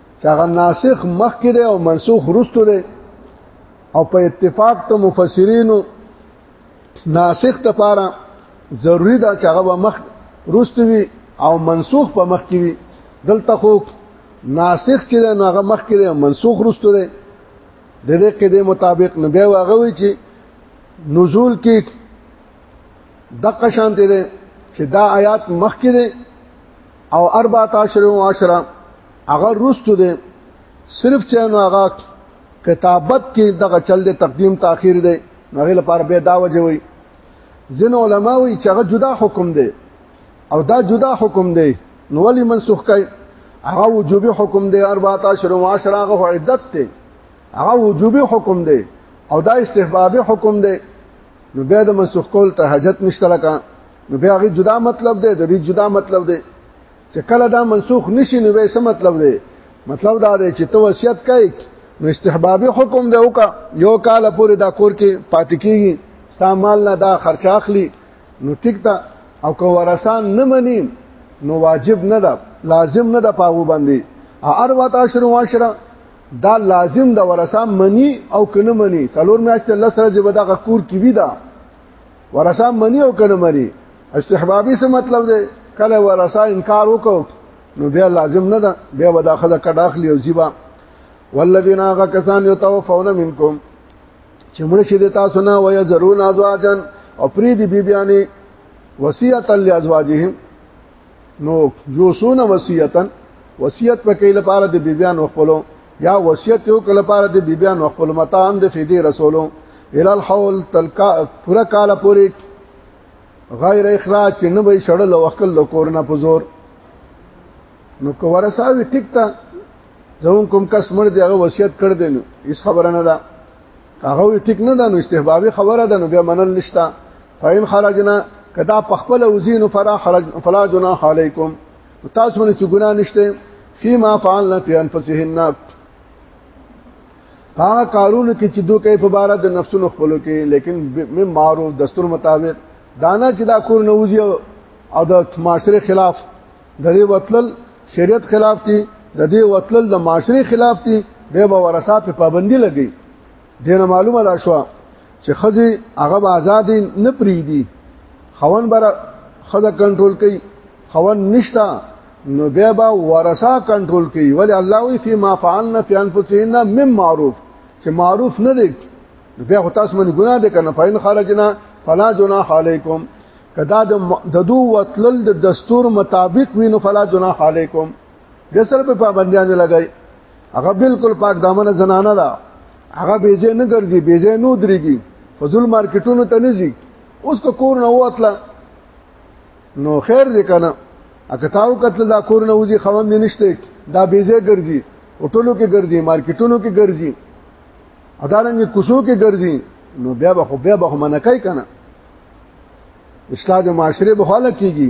چې هغه ناسخ مخکې دی او منسوخ وروسته دی او په اتفاق ته مفسرینو ناسخ ته پاره ضروری ده چې هغه مخ وروسته وي او منسوخ په مخ کې وي دلته خو ناسخ چې دی نو هغه مخکې دی او منسوخ وروسته دی د دې کې د مطابق نو بیا هغه وی چې نزول کې دقه شانته ده چې دا آیات مخکې ده او 14 او 10 هغه رستو دی صرف چې نو هغه کتابت کې دغه چل دی تقدیم تاخير دی هغه لپاره به دا وجه وي ځین علما وي چې هغه جدا حکم دی او دا جدا حکم دی نو ولی منسوخ کای هغه وجوبي حکم دی 14 او 10 هغه عدت دی هغه وجوبي حکم دی او دا استحبابي حکم دی نو بیا د منسوخ کول ته حاجت نشته لکه نو بیا غي جدا مطلب دی د دې جدا مطلب دی چې کله دا منسوخ نشي نو به څه مطلب دی مطلب دا دی چې تو وصیت کوي نو استحبابي حکم دی وکا یو کال پورې دا کور کې پاتې کیږي سامان نه دا خرچ اخلي نو ټیک تا او کو ورسان نه مني نو واجب نه ده لازم نه ده پاغو باندې ار وتا شروع واشره دا لازم د ورسا منی او کنه منی څلور میاشتې لسره جبدا غکور کی وی دا ورثه منی او کنه مری استحبابي څه مطلب دی کله ورثه انکار وکړو نو بیا لازم نه ده بیا ودا خزه کډ اخلي او زیبا والذین غکسان یتوفون منکم چې مړ شي د تاسو نه وای زرون ازواجن او پری دی بیبیانی وصیت لازواجهم نو یو سونه وصیتن وصیت پکې لپاره د بیبيان خپلو یا وصیت یو کله لپاره د بیبيان خپل متان د فدی رسولو ال الحول تلکا پورا کال پورې غیر اخراج چې نه به شړل وکړ د کورنا په زور نو کو ورساوي ټیک تا زمون کوم کس مړ دی هغه وصیت کړ دی نو هیڅ خبره نه ده هغه ټیک نه ده نو استحبابي خبره ده نو بیا منل نشتا فإن خرجنا کدا پخپل وزین فرا خرج فلا جناح علیکم تاسو باندې ګناه نشته فيما فعلنا في انفسهن ها کارونه کې چې دوی کوي په بار د نفسونو خپلو کې لیکن مې معروف دستور مطابق دانا چې دا کور نه وځي او د معاشره خلاف د دې وتل شریعت خلاف دي د دې وتل د معاشره خلاف دي به ورثه په پابندي لګي دینه معلومه ده شو چې خزي هغه آزاد نه پریدي خون بر خزه کنټرول کوي خون نشتا نو بیا با ورثه کنټرول کوي ولی الله وی فی ما فعلنا فی انفسنا مم معروف چې معروف نه دی بیا تاسو باندې ګناه ده کنه فین خرجنا فلا جناح علیکم کدا د دو وتلل د دستور مطابق وینو فلا جناح علیکم د سره په پابندیان لګای هغه بالکل پاک دامن زنانه ده هغه بیزه نه ګرځي بیزه نو دريږي فضل مارکیټونو ته نه ځي اوس کو کور نه وتله نو خیر دې کنه اګه تاو کتل دا کور نه وځي خوند نشته دا بیزه ګرځي هوټلو کې ګرځي مارکیټونو کې ګرځي ادارنګ کوسو کې ګرځي نو بیا به خو بیا به منکای کنه اصلاح د معاشره به حاله کیږي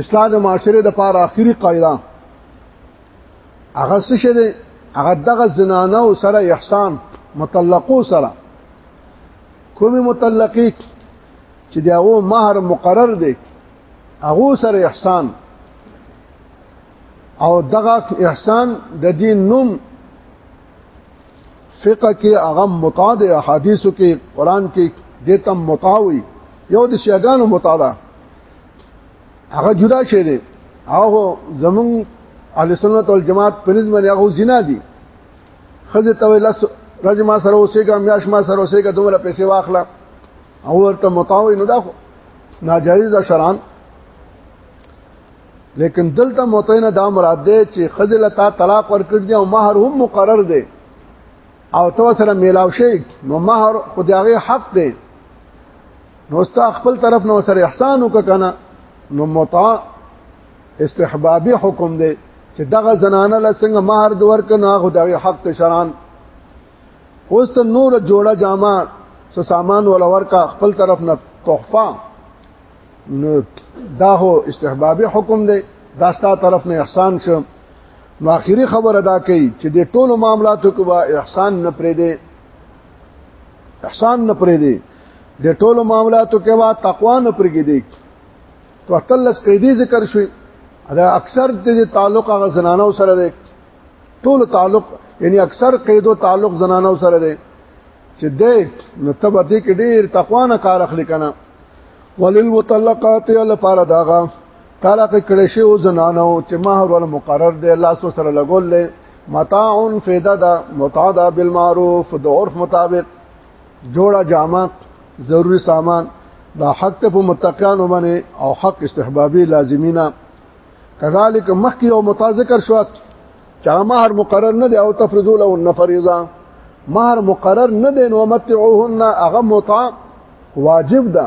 اصلاح د معاشره د پاره اخیری قاعده هغه څه شه ده هغه دغه زنانه او سره احسان مطلقو سره کومې مطلقې چې د هغه مہر مقرر دی هغه سره احسان او دغه احسان د دین نوم فقہ کې هغه متعاد احادیثو کې قران کې دته متاوي یو د شیګانو متعاده هغه جدا شی دی هغه زمون اهل سنت والجماعت په نسبت باندې هغه زنا دي خزه ته لس رج ما سره اوسېګا میاش ما سره اوسېګا دومره پیسې واخلا او ورته متاوي نه دا خو ناجایز شران لیکن دلته متینه دا مراد ده چې خزه لتا طلاق ورکړ دی او مہر هم مقرر دی او تو سره میلاو شي نو مہر خدایغه حق دی نو استا خپل طرف نو سره احسان وک کنه نو متع استحبابي حکم دی چې دغه زنانه لسنګ مہر د ورک نه خدایغه حق ته شران اوس ته نور جوړه جامه س سامان ول ورکا خپل طرف نه تحفه نو دا هو استحبابي حکم دی دا ستا طرف نه احسان شو نو اخیری خبره دا کوي چې د ټولو معاملاتو کې به احسان نه پرې دی احسان نه پرې دی د ټولو معاملاتو کې به تقوا نه پرې دی تو اتلس قیدی ذکر شوی دا اکثر د تعلق هغه زنانو سره دی ټول تعلق یعنی اکثر قیدو تعلق زنانو سره دی چې د نو تبه دې کې ډیر تقوا نه کار اخلي کنه وللمطلقات لپاره داغه طلاق کړي شی او زنانو چې مہر ول مقرر دی الله سو سره لګول لې متاع فیدا دا متاع دا بالمعروف د عرف مطابق جوړه جامه ضروری سامان دا حق ته په متقینو باندې او حق استحبابي لازمینا کذالک مخکی او متذکر شو چا مہر مقرر نه دی او تفرضوا له النفرضه مہر مقرر نه دی نو متعوهن هغه متع واجب ده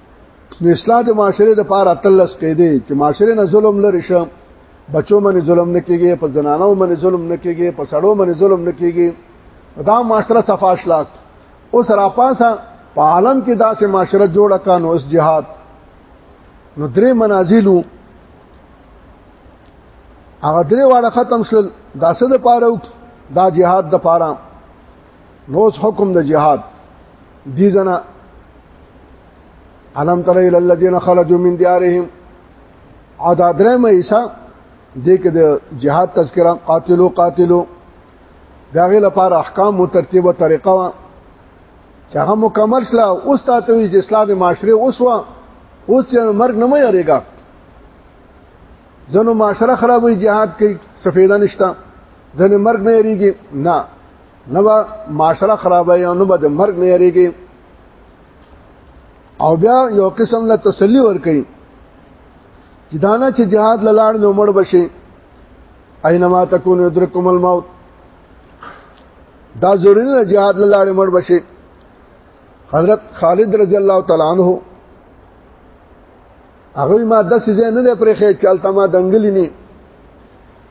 نو اصلاح د معاشره د پاره تلس کې دی چې معاشره نه ظلم لري شه بچو باندې ظلم نه کیږي په زنانو باندې ظلم نه کیږي په سړو باندې ظلم نه کیږي دا معاشره صفاش لاک اوس را پاسه په عالم کې داسې معاشره جوړه کانو اوس جهاد نو درې منازلو هغه درې واړه ختم شول دا څه د پاره دا جهاد د پاره نو حکم د جهاد دي جنا علم تر الى الذين خرجوا من ديارهم او دا درې مې ایسا دې کې د جهاد تذکرہ قاتلو قاتلو داغه لپاره احکام او ترتیب او طریقه چې هغه مکمل شله اوس تاسو وی چې اسلام د معاشره اوس وا اوس چې مرګ نه مې یریګا زنو معاشره خرابوي jihad کوي سفیدا نشتا زنه مرګ نه یریږي نه نه به معاشره خرابوي او نه به د مرګ نه یریږي او بیا یو قسم له تسلی ورکړي چې دانا چې جهاد لاړ نو مړ بشي اينما تكون يدرككم الموت دا ضروري نه جهاد لاړ مړ بشي حضرت خالد رضی الله تعالی عنہ هغه ما د سيزه نه پرې خې چلته ما دنګلی نه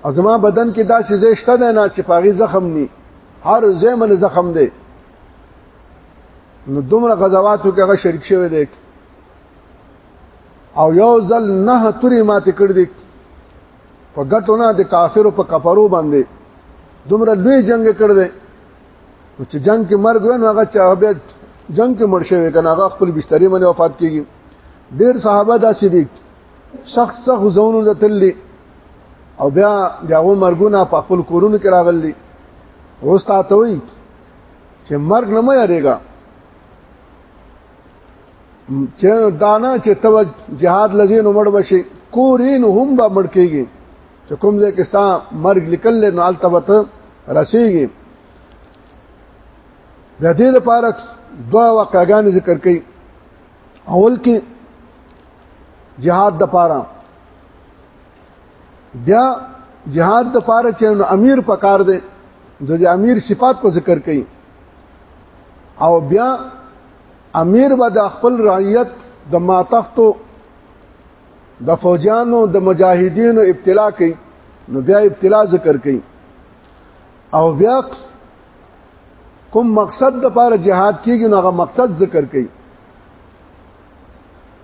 ازما بدن کې دا سيزه شته ده نه چې پاغي زخم ني هر زمن زخم دی نو دومره غزواتو کې هغه شریک شوی دی او یو ځل نه توري ماته کړ دي په ګټونه د کافرو په کفرو باندې دومره لوی جنگ کړ دی چې جنگ کې مرګ ونه هغه چا به جنگ کې مړ شوی کنه هغه خپل بسترې باندې وفات کیږي ډیر صحابه دا چې دي شخص سخت زونو د تللی او بیا دغه مرګونه په خپل کورونو کې راغلي اوس تا ته وي چې مرګ نه مې یریږي چې دانا چې تو جهاد لذین عمر بشي کورین هم به مړ کېږي چې کوم ځای کې ستا مرګ لیکل نه التبت رسیږي د دې لپاره دوا واقعګان ذکر کړي اول کې جهاد د پاره بیا جهاد د پاره چې نو امیر پکار دی د امیر صفات په ذکر کړي او بیا امیر به د خپل رعیت د ماتختو د فوجانو د مجاهدینو ابتلا کوي نو بیا ابتلا ذکر کوي او بیا کوم مقصد د پاره جهاد کیږي نو هغه مقصد ذکر کړي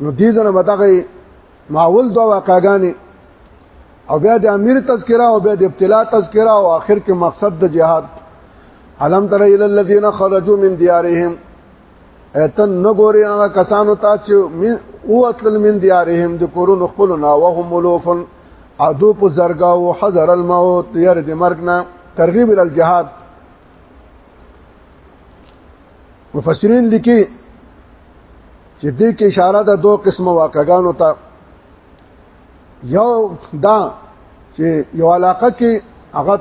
نو دې ځنه متغه ماول دوه واقعګانې او بیا د امیر تذکرہ او بیا د ابتلا تذکرہ او آخر کې مقصد د جهاد علم تر الى الذين خرجوا من ديارهم ایتن نګوري هغه کسانو ته چې اوتل من ديارهم د کورونو خپل نه وهم ملوفن ادو په زرګاو حذر الموت ير د مرګ نه ترغیب ال جهاد مفسرین لیکي چې دې کې اشاره ده دوه قسم واقعګانو ته یو دا چې یو علاقه کې هغه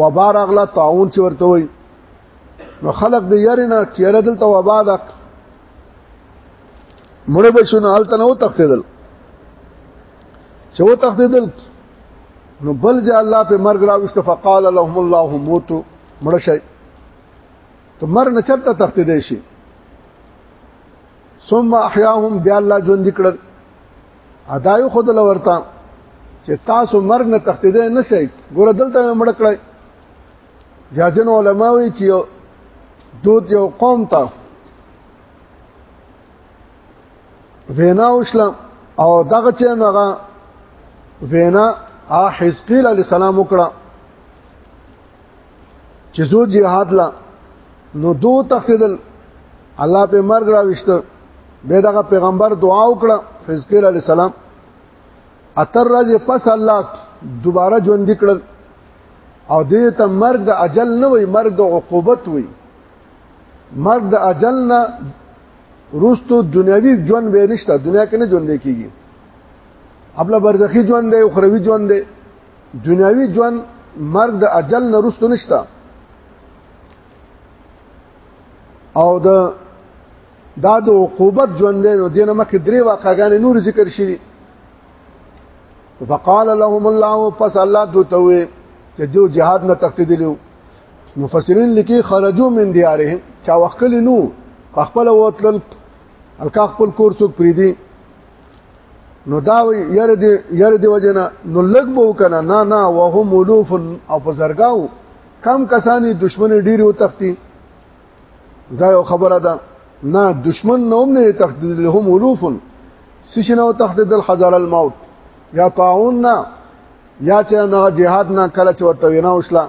وبار اغلا تعاون چې ورته وي نو خلق د یاري نه چیرې دلته وبا ده مړ به شنو حالت نه و تختیدل چې و تختیدل نو بل ځای الله په مرګ راوست فقال لهم الله موتوا مړ شي ته مر نه چرته تخت دی شي ثم احياهم بیا الله ژوند کړل ادايو خود لورتا چې تاسو مرګ نه تخت دی نه شي ګور دلته مړ کړی جازن علماوی چې دوت یو قوم ته وینا او اسلام او دغه چې هغه وینا ا حزقیل علی السلام وکړه چې زو جهاد لا نو دو تخیدل الله په مرګ را وشته به دغه پیغمبر دعا وکړه حزقیل علی السلام اتر راځ پس الله دوباره ژوند کړل او دې ته مرګ د اجل نه وي مرګ د عقوبت وي مرګ د اجل نه روستو دنیوي ژوند به نشته دنیا کې نه ژوند کیږي خپل برزخی ژوند دی او خروي ژوند دی دنیوي ژوند مرګ د اجل نه روستو نشته او د دا د عقوبت ژوند دی نو دینه مخکې درې واقعګانې نور ذکر شي فقال لهم الله پس الله دوی ته چې جو جهاد نه تختیدلو مفسرین لیکي خرجو من دیارهم چا وکل نو خپل وتل الکا خپل کور څوک پریدي نو دا یره دی یره دی وجنه نو لګ بو کنه نه نه وهم الوف او بزرګاو کم کسانی دشمن ډیر او تختی دا یو خبره ده نه دشمن نوم نه تختی لهم الوف سشنه او تختی دل حذر الموت یا طاعون نه یا چې نه جهاد نه کله چې ورته وینا وشله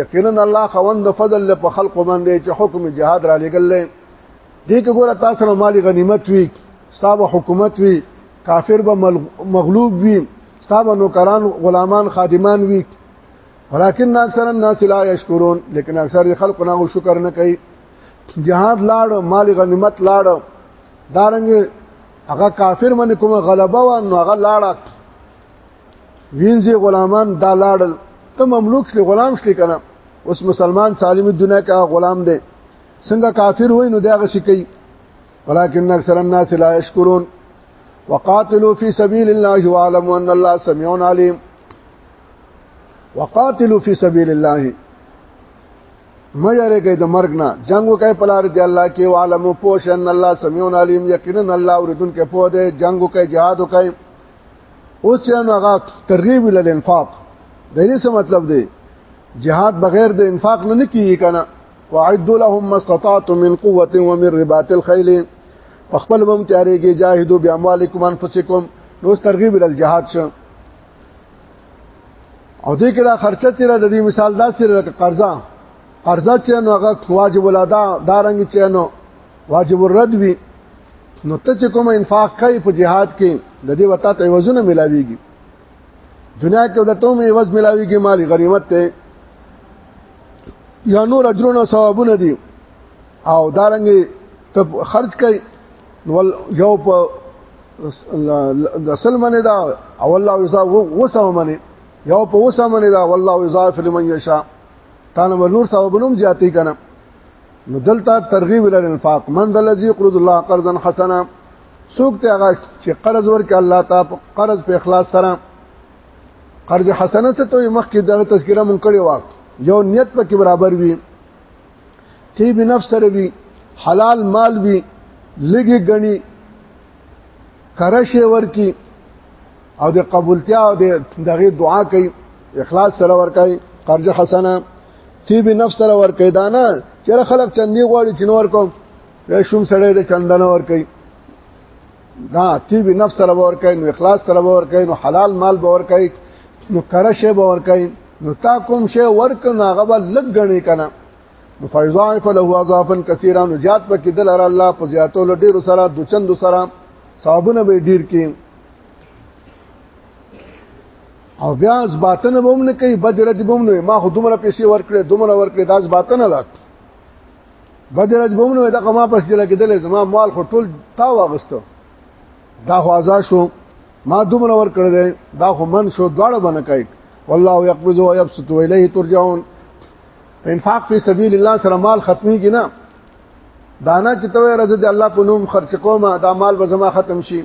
یقینا الله خوند فضل په خلق باندې چې حکم جهاد را لګل دي کې ګوره تاسو نو مالی غنیمت وی ستاب حکومت وی کافر به مغلوب وی ستاب نوکران غلامان خادمان وی ولكن اکثر الناس لا يشكرون لیکن اکثر خلق نه شکر نه کوي جهاد لاړ مال غنیمت لاړ دارنګ هغه کافر باندې کومه غلبه و نو هغه لاړه وینځي غلامان دا لاړل ته مملوک سي غلام سي کنه اوس مسلمان سالم دنیا کا غلام دی څنګه کافر وای نو داغه شي کوي ولكن اکثر الناس لا يشكرون وقاتلوا في سبيل الله واعلموا ان الله سميع عليم وقاتلوا في سبيل الله مجره کوي د مرګ نه جنگ وکي پلار دی الله کې عالم او پوش ان الله سميع عليم یقینا الله اوردون کې پوه دی جنگ وکي jihad وکي او چې نو هغه ترغیب ال انفاق د دې څه مطلب دی جهاد بغیر د انفاق نه کیږي کنه وعد لهم ما استطعتم من قوه ومن رباط الخيل خپل بم تیارې کې جاهدوا باموالکم انفسکم نو ترغیب ال جهاد شه او دې کې دا خرچه چې د دې مثال دا سره قرضه قرضه چې نو هغه واجب ولادا دارنګ چې نو واجب الرد وی نو ته چې کوم انفاق کوي په جهاد کې د دې وتا ته وزن ملاويږي دنیا کې د ټوم عوض ملاويږي مالی غنیمت ته یا نور اجرونه ثوابونه دي او دارنګ ته خرج کوي ول یو په اصل منه دا او الله یصا وسو منه یو په وسو منه دا والله یصا لمن یشاء تانه نور ثوابونم زیاتې کنه نو دلته ترغیب ال انفاق من ذا الذي يقرض الله قرضا حسنا سوک ته هغه چې قرض ورکړي الله ته قرض په اخلاص سره قرض حسنه څه ته مخ کې دغه تذکرہ مونږ کړی و یو نیت پکې برابر وي تی به نفس سره وي حلال مال وي لګي غني کرشه ورکی او د قبولتیا او د دغه دعا کوي اخلاص سره ور کوي قرض حسنه تی به نفس سره ور کوي دا نه چې خلک چندي غواړي چې نور کوم رشوم سره د چندنه ور کوي دا تی به نفس سره ور کوي نو اخلاص سره ور کوي نو حلال مال به ور کوي نو کرشه به ور کوي نو تا کوم شی ورک نه غبا لګ غني کنه نو فیضاعف له اضافا کثیرا نو زیات پکې دل الله په زیاتولو ډیر سره د چند سره صاحبونه به ډیر کې او بیا از باطن به هم نه کوي بد رد به هم نه ما خو دومره پیسې ورکړې دومره ورکړې دا از باطن ده بد رد به هم نه دا ما پس جلا کېدل زما مال خو ټول تا واغستو دا خو آزاد شو ما دومره ورکړې ده دا خو من شو دواړه باندې کوي والله يقبض ويبسط واليه ترجعون انفاق فی سبیل الله سره مال ختمي کینا دانا چې توې رضی الله په نوم خرچ کومه دا مال به زما ختم شي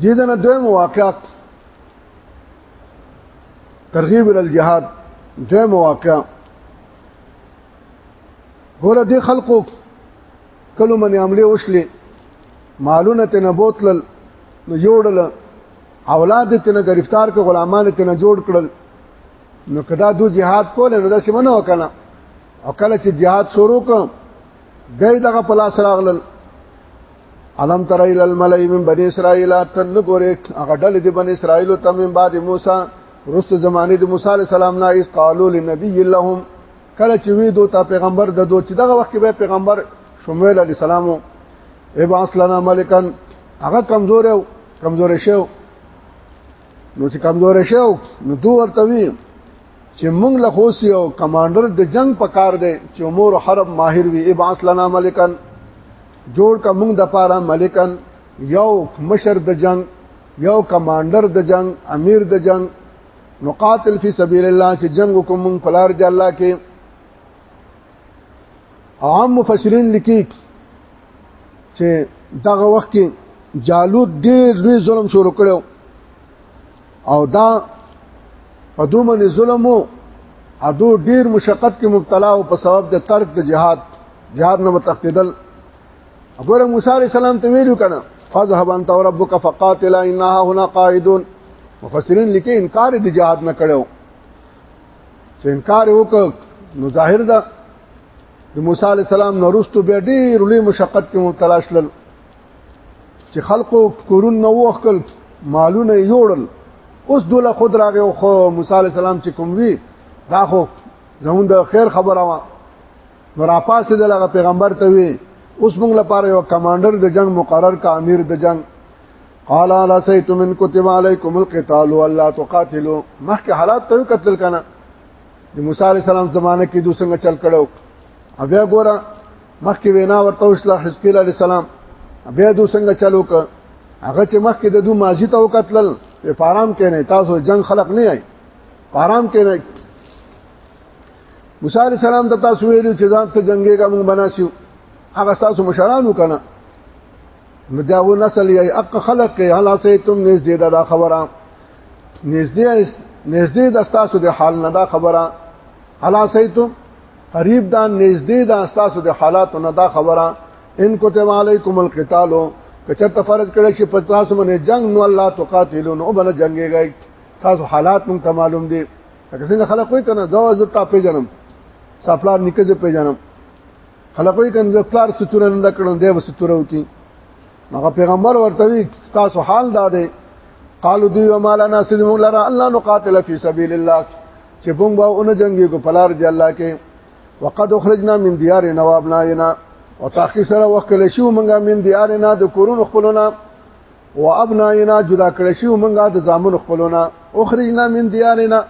دې دنه دویم واقعات ترغیب ال الجهاد دویم واقعا ګوره دې خلکو کلو منې عملي وشلې مالونه ته نه بوتل نو جوړل اولاد ته نه گرفتار کو غلامان ته نه جوړ کړل نو کدا دو جهاد کول نو دا سیمه نه وکړه او کله چې جهاد شروع کړ ګي دغه پلاس راغلل علم تر الى الملئ من بني اسرائيل تن ګوره هغه ډلې د بني اسرائيل ته من بعد موسی رست زمانه د موسی عليه السلام نه اس قالو لنبي لهم کله چې وی دوه پیغمبر د دوه چې دغه وخت کې به پیغمبر شمویل عليه السلام ابعث لنا ملکا هغه کمزور او کمزور شو نو چې کمزور شو نو دوه ورته وی چې موږ له خوسي او کمانډر د جنگ په کار دی چې امور حرب ماهر وي ابعث لنا ملکن جوړ کا موږ د پاره ملکن یو مشر د جنگ یو کمانډر د جنگ امیر د جنگ نقاتل فی سبیل الله چې جنگ کوم موږ پلار دی الله کې عام مفسرین لیکي چې دغه وخت کې جالوت ډېر لوی ظلم شروع کړو او دا په دومره ظلم وو ادو ډیر مشقت کې مبتلا او په سبب د ترک د جهاد جهاد نه متقدل وګوره موسی عليه السلام ته ویلو کنه فذهب انت وربك فقاتل انها هنا قاعدون مفسرین لیکي انکار د جهاد نه کړو چې انکار وکړ نو ظاهر ده د موسی علی السلام نو رستو به ډیر لوی مشقت کې مبتلا شل چې خلقو کورون نو وکړ مالونه یوړل اوس دوله خود راغی او خو موسی علی السلام چې کوم وی دا خو زمون د خیر خبره وا نو را پاسې د لغه پیغمبر ته وی اوس موږ لپاره یو کمانډر د جنگ مقرر کا امیر د جنگ قال الا سيت من كتب عليكم القتال ولا تقاتلوا مخکې حالات ته قتل کنه د موسی عليه السلام زمانه کې دوی څنګه چل کړو بیا ګوره مخکې وینا ورته وشله حزقیل عليه السلام بیا دوی څنګه چلو ک هغه چې مخکې د دوی ماضي ته وکتل په پارام کې نه تاسو جنگ خلق نه آئے پارام کې نه موسی عليه السلام ته تاسو ویلو چې ځان ته جنگي کوم بناسیو هغه تاسو مشرانو کنه نو دا و نسل یې اق خلق کې هلا سه تم نږدې دا خبره نږدې نږدې د تاسو د حال نه دا خبره هلا سه تم قریب دا نږدې دا تاسو د حالات نه دا خبره ان کتب علیکم القتال کچته فرض کړی چې په تاسو باندې جنگ نو الله تقاتلون او بل جنگيږي تاسو حالات مونږ ته معلوم دي لکه څنګه خلک وایي کنه دا زه تا پیژنم سپلار نکزه پیژنم خلک وایي کنه پلار ستوره نه کړو دی به ستوره وتی هغه پیغمبر ورته وی تاسو حال دا دی قالو دوی ومالا ناصر موږ لره الله نقاتل فی سبیل الله چې بونګ با اون جنگي کو پلار دی الله کې وقد اخرجنا من دیار نوابنا ینا او تاخی سره وخت کله شو مونږه من دیار نه د کورونو خپلونه و ابناینا جدا کړی شو مونږه د زامن خپلونه اخرجنا من دیارنا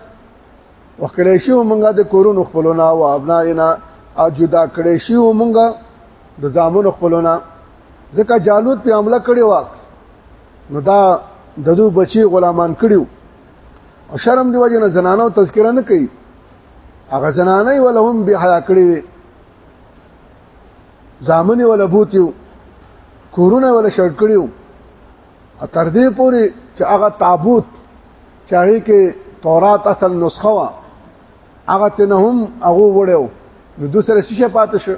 وکړې شو مونږه د کورونو خپلونه او ابناینا اجدا کړې شو مونږه د زامن خپلونه ځکه جالوت په عمله کړی و نو دا ددو بچي غلامان کړیو او شرم دی وجه نه زنانو تذکرہ نه کوي هغه زنانه ولهم به حیا کړی وي زامن ولا بوتیو کورونه ولا شړ کړیو تر دې پوري چې هغه تابوت چې هغه کې تورات اصل نسخه وا هغه ته نه هم هغه وړو نو د سره شیشه پاتې شو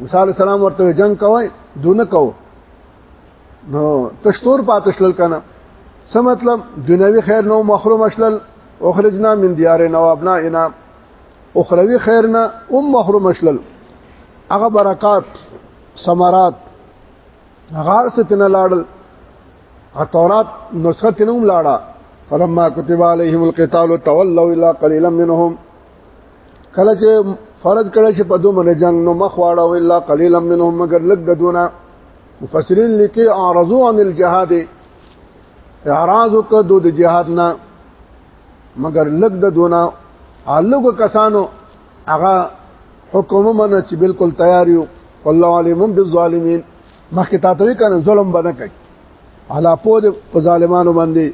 موسی علی السلام ورته جنگ کوي دونه کو نو تشتور پاتې شل کنه څه مطلب دنیوي خیر نو محروم شل اخرجنا من دیار نو ابنا انا اخروی خیر نه ام محروم شل هغه برکات ثمرات غار ستنه لاړل ا تورات نسخه تنوم لاړه فلما كتب عليهم القتال تولوا الا قليلا منهم کله چې فرض کړه چې په دوه باندې جنگ نو مخ واړه او الا قليلا منهم مگر لګ دونه مفسرین لیکي اعرضوا عن الجهاد اعراض وکړه د جهاد نه مگر لګ د دونه الګ کسانو هغه حکم منه چې بالکل تیار یو والله علیم بالظالمین مخکې تاسو کنه ظلم بنه کوي علا پود په ظالمانو باندې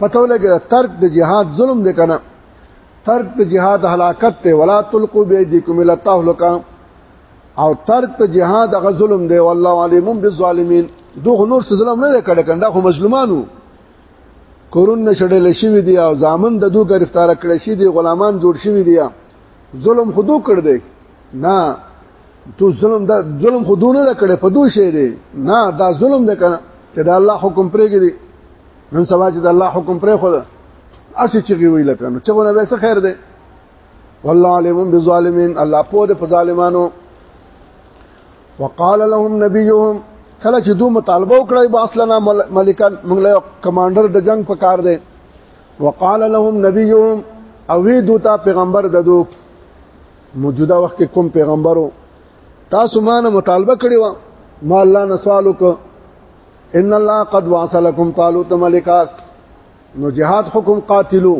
پته ولګي ترک د جهاد ظلم دی کنه ترک د جهاد هلاکت ته ولا تلقوا بيديكم الى التهلكه او ترک د جهاد غ ظلم دی والله علیم بالظالمین دوه نور ظلم نه کړه کنده خو مظلومانو کورون نشړل شوی دی او ځامن د دوه گرفتار کړی شي دی غلامان جوړ شوی دی ظلم خودو کړ دی نه تو ظلم دا ظلم خودو نه کړی په دوه شی دی نه دا ظلم ده کنه چې دا الله حکم پرې کړی نن سبا چې د الله حکم پرې خو ده اسی چې وی لکه نو چې ونه به څه خیر دی والله علیم بالظالمین الله په دې په ظالمانو وقال لهم نبيهم کله چې دوی مطالبه وکړای با اصلنا ملکان موږ له کمانډر د جنگ په کار دی وقال لهم نبيهم او وی دوتا پیغمبر ددو موجوده وخت کوم پیغمبرو تاسو ما نه مطالبه کړی و ما الله نه سوال وکړ ان الله قد وعسلكم طالوت ملکا نو جهاد حکم قاتلو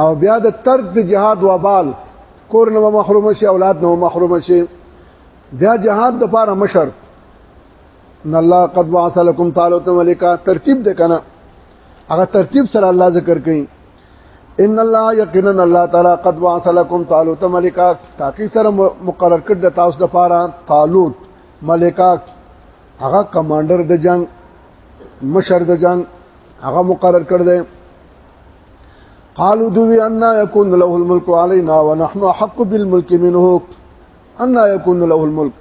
او بیا د ترک د جهاد وبال کور نه محروم شي اولاد نه محروم شي بیا جهاد د پاره مشر ان الله قد بعث لكم طالوت ملکا ترتیب د کنه هغه ترتیب سره الله ذکر کوي ان الله یقینا الله تعالی قد بعث لكم طالوت ملکا تاکي سره مقرر کړ د تاسو د پاره طالوت ملکا هغه کمانډر د جنگ مشر د جنگ هغه مقرر کړ دی قالو دوی ان یکون له الملک علینا ونحن حق بالملک منه ان یکون له الملک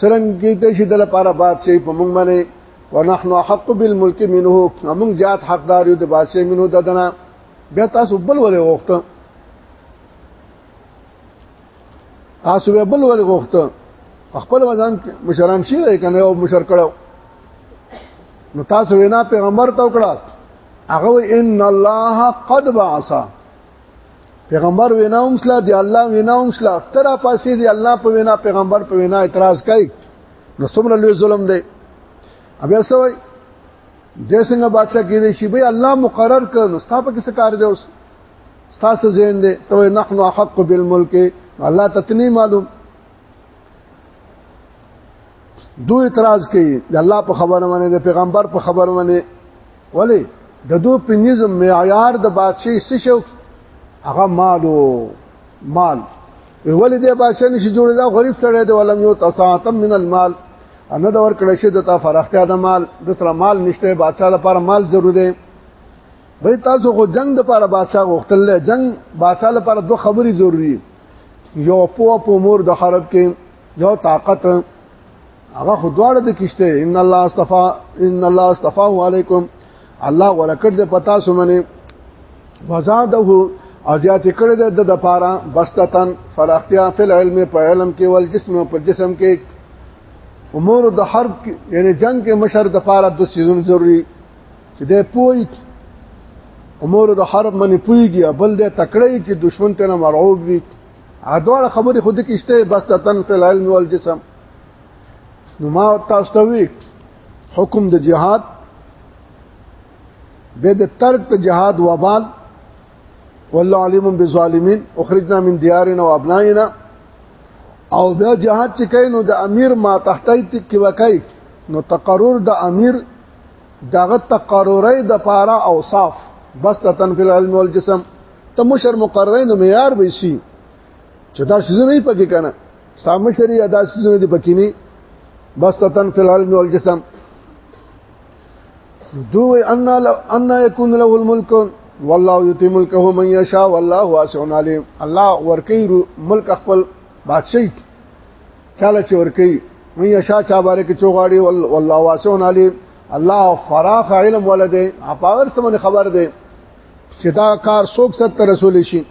سرنګ کې ته شي د لپاره بادشاہي په موږ باندې ونحن حق بالملک منه موږ زیات حقدار یو د بادشاہي منو ددنه بیا تاسو بل ولې وخته تاسو به بل ول غوښته خپل وزن مشران شي کنه او مشر کړو نو تاسو وینا پیغمبر ته وکړه هغه ان الله قد بعث پیغمبر وینا اومسلا دی الله وینا اومسلا تر پاسې دی الله په وینا پیغمبر په وینا اعتراض کوي نو څومره لوی ظلم دی بیا سوي د څنګه بادشاہ کې دی شي به الله مقرر کړ نو ستاسو کې څه کار دی اوس ستاسو زین دی ته نحنو حق بالملک الله تتنی معلوم دو اعتراض کوي د الله په خبره باندې د پیغمبر په خبره باندې ولی د دو په نظم معیار د بادشاہ څه شو هغه مالو مال ولی د بادشاہ نشي جوړ دا غریب سره دی ولم یو تساتم من المال ان دا ور کړی شي د تا فرختیا د مال د سره مال نشته بادشاہ لپاره مال ضرور دی وای تاسو خو جنگ د پاره بادشاہ غوښتل دی جنگ بادشاہ لپاره دوه خبرې ضروری یو په په مور د حرب کې یو طاقت هغه خو دواړه د کشته ان الله استفا ان الله استفا علیکم الله ورکړ د پتا سمنه وزاده او زیات کړی د د پاره بستتن فراختیا فل علم په علم کې ول جسم په جسم کې امور د حرب یعنی جنگ کې مشر د پاره د سيزون ضروری چې د پوي امور د حرب منی پويږي بل د تکړه چې دشمن ته نه مرعوب وي اډوړ خبرې خود کې شته بس د تن په علم او جسم نو ما تاسو ته وی حکم د جهاد به د ترک ته جهاد وبال والله علیم بالظالمین اخرجنا من دیارنا وابنائنا او بیا جهاد چې کین نو د امیر ما تحتیت کې وکای نو تقرر د امیر دغه تقرری د پاره اوصاف بس تن فی العلم والجسم ته مشر مقررین د معیار به شي چې دا شزه نه پکې کنه سامه شری ادا شزه نه پکې نه بس تن فی العلم والجسم دو ان ان یکون له الملک والله یتی ملکه من یشاء والله واسع علیم الله ورکی ملک خپل بادشاہی چاله چې ور کوي مې یشا چا باندې کې چوغاړي والله واسون علي الله فراخ علم ولده اپاور سمن خبر ده چې دا کار څوک ست رسول شي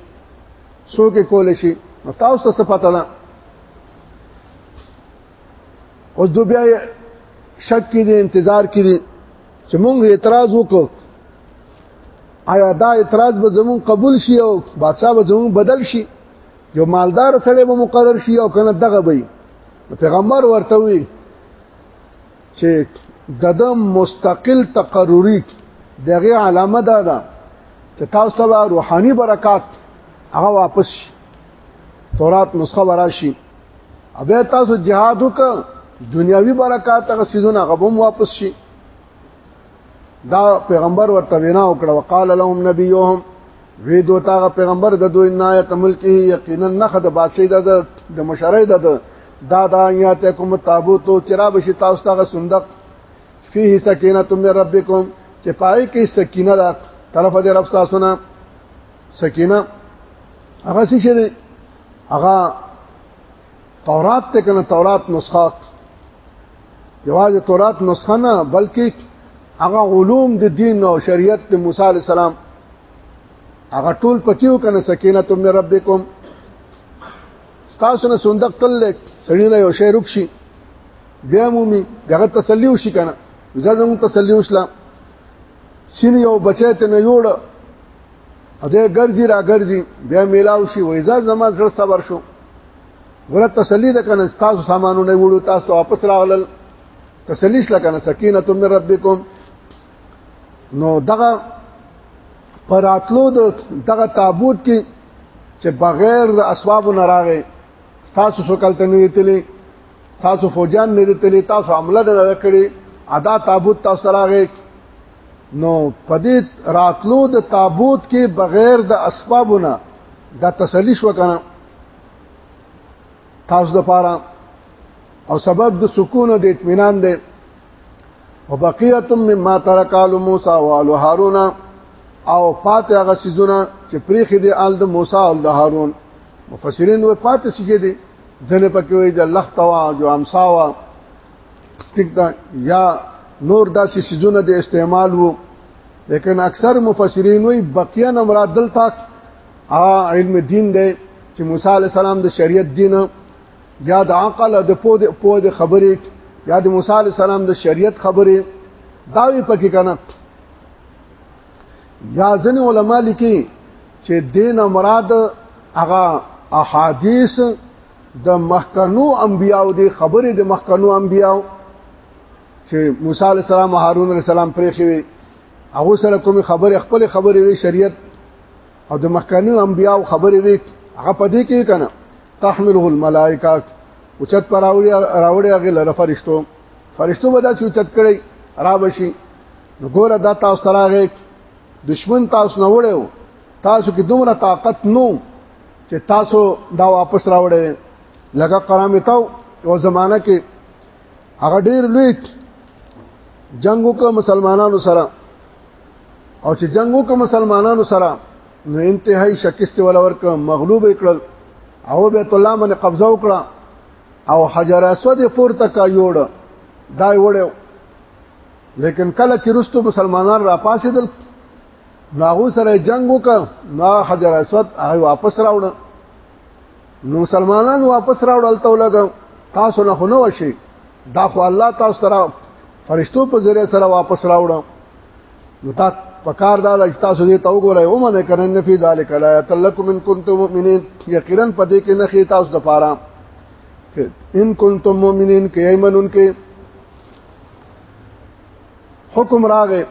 څوک کول شي نو تاسو څه پته نه اوس دو بیا شک کې دي انتظار کې دي چې مونږ اعتراض وکړو آیا دا اعتراض به زمون قبول شي او بادشاہ به زمون بدل شي یو مالدار سړی به مقرر شي او کنه دغه به پیغمبر ورته وي چې ددم مستقل تقرری دغه علامه ده دا چې تاسو ته روحاني برکات هغه واپس شي تورات نسخه وراشي ابه تاسو جهاد وک دنیاوی برکات هغه سيزونه هغه هم واپس شي دا پیغمبر ورته وینا وکړه وقال لهم نبيهم وی دو تاغه پیغمبر د دوی نایت ملکی یقینا نخ د بادشاہ د د مشرۍ د دا دا یات کوم تابوت او چرا بشی تاسو تاغه صندوق فيه سکینه من ربکم چې پای کې سکینه ده طرف دې رب تاسو نه سکینه هغه څه شي هغه تورات ته کنه تورات نسخه یوازې تورات نسخه نه بلکې هغه علوم د دین او شریعت د موسی علی السلام هغه ټول پکیو کنه سکینه تم من ربکم تاسو نه صندوق تل سړی له یو شی رک شي بیا مومي دغه تسلی وشي کنه زړه تسلی وشلا سین یو بچی ته نه جوړ اده ګرځي را ګرځي بیا میلاو شي وایزا زما زړه صبر شو ګوره تسلی ده کنه تاسو سامانونه وړو تاسو ته واپس راغلل تسلی شل کنه سکینه من ربکم نو دغه پراتلو د دغه تابوت کې چې بغیر د اسباب نه راغې تاسو سو کلته نه ویتلې تاسو فوجان نه ویتلې تاسو عمله نه کړې ادا تابوت تاسو راغې نو پدې راتلو د تابوت کې بغیر د اسبابونه د تسلی شو کنه تاسو د پاره او سبب د سکون او د اطمینان دی وبقیه مما ترک آل موسی و آل هارون او فاتح هغه سيزونه چې پریخي دي آل د موسی او د هارون مفسرین و فاتح سيزه دي ځنه پکې وي د لختوا جو امساوا ټیک دا یا نور داسې سيزونه د استعمال وو لیکن اکثر مفسرین وی بقیه نه مراد دلته ا علم دین دی چې موسی علی السلام د شریعت دین یا د عقل د پود پود خبرې یا د موسی علی السلام د شریعت خبرې دا وی پکې کنه یا ځنه علما لیکي چې دین مراد هغه احادیث د مخکنو انبیاو دی خبرې د مخکنو انبیاو چې موسی علی السلام هارون علی السلام پرې خوي هغه سره کوم خبره خپل خبره وی شریعت او د مخکنو انبیاء خبرې وی هغه پدې کې کنه تحمله الملائکه اوچت پر راوړي راوړي هغه لره فرشتو فرشتو به دا چې اوچت کړي را بشي نو ګوره دا تاسو تراغه دشمن تاسو نه وړو تاسو کې دومره طاقت نو چې تاسو دا واپس راوړې لکه قرامتاو یو زمانہ کې هغه ډیر لوی جنگو کو مسلمانانو سره او چې جنگ وکړ مسلمانانو سره نو انتهایی شکست ولا ورک مغلوب کړل او بیت الله باندې قبضه وکړه او حجر اسود پورته کا یوړ دا وړو لیکن کله چې رستو مسلمانان را پاسېدل ناغو سره جنگ وکړ نا حجر اسود هغه واپس راوړل نو مسلمانان واپس راوړل ته لګ تاسو نه خنو شي دا خو الله تاسو سره فرشتو په ذریعہ سره واپس راوړم نو تا پکار دا چې تاسو دې ته وګورئ او منه کرن فی ذلک لا یتلکم ان کنتم مؤمنین یقینا پدې کې نه خې تاسو د پاره ان کنتم مؤمنین کې ایمنون کې حکم راغې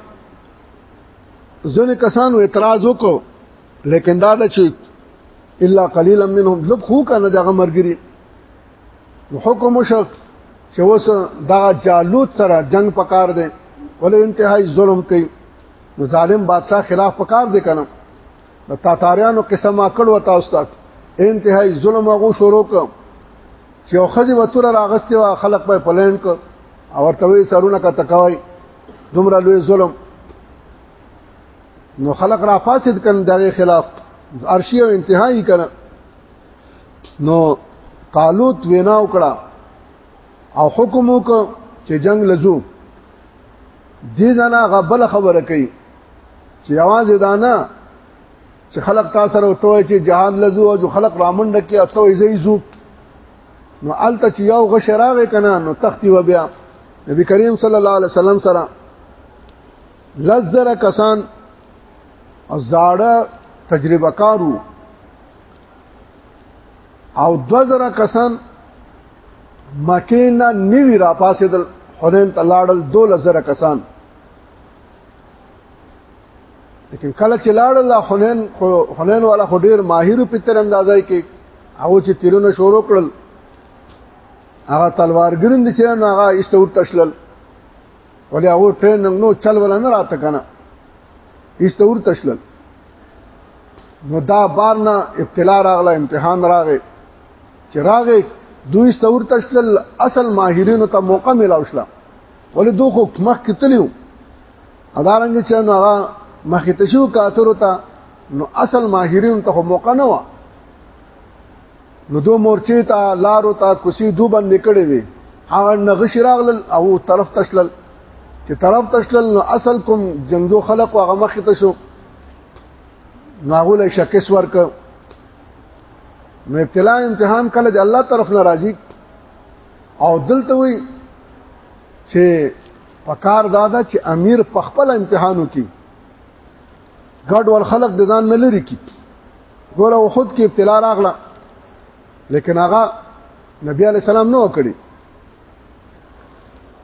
ځنې کسانو اعتراض وکړو لیکن دا د چې الا قليلا منهم لب خو کنه دغه مرګري حکم شو چې اوس دا جالوت سره جنگ پکار دی ولې انتهائی ظلم کوي نو ظالم بادشاہ خلاف پکار دی کنه د تاتاریانو قسم اکړ وتا استاد انتهائی ظلم هغه شروع ک چې او خځه وتر راغستې وا خلق په پلان ک او ورته وی سرونه کا تکوي دومره لوی ظلم نو خلق را فاسد کړي دغه خلاف ارشی او انتهایی کړه نو قالوت وینا وکړه او حکم وک چې جنگ لزو دې زنا غبل خبره کوي چې आवाज دانا چې خلق تاسو سره وټوي چې جهاد لزو او جو خلق رامنډ کې اتو ایزي زو نو الته چې یو غشراوي کنه نو تختی و بیا نبی کریم صلی الله علیه وسلم سره لزر کسان زاړه تجربه کارو او دو زره کسان مکینا نیوی را پاسېدل حنین ته لاړل دو لزره کسان لیکن کله چې لاړل حنین حنین والا خو ډیر ماهر په تر اندازای کې هغه چې تیرونه شروع کړل هغه تلوارګرند چې هغه ایستور تشلل ولې هغه ټرین نو چل ولا نه راته کنه ایستور تشلل نو دا بار نه ابتلا راغله امتحان راغې چې راغې دوی ایستور تشلل اصل ماهرینو ته موقع ملاو شله ولې دوه خو مخ کتلیو ادارنګ چې نو هغه مخ ته شو کاترو ته نو اصل ماهرینو ته موقع نه و نو دو مورچې ته لارو ته کوسي دو باندې کړې وي هغه نغش راغلل او طرف تشلل چې طرف تشلل نو اصل کوم جنگو خلق هغه مخ ته شو ناغول شکس ورک نو ابتلا امتحان کله د الله طرف ناراضي او دلته وي چې پکار دادا چې امیر په خپل امتحانو کې ګډ ول خلق د ځان نه لري کی ګوره وحود کې ابتلا راغله لیکن هغه نبی علی السلام نو کړی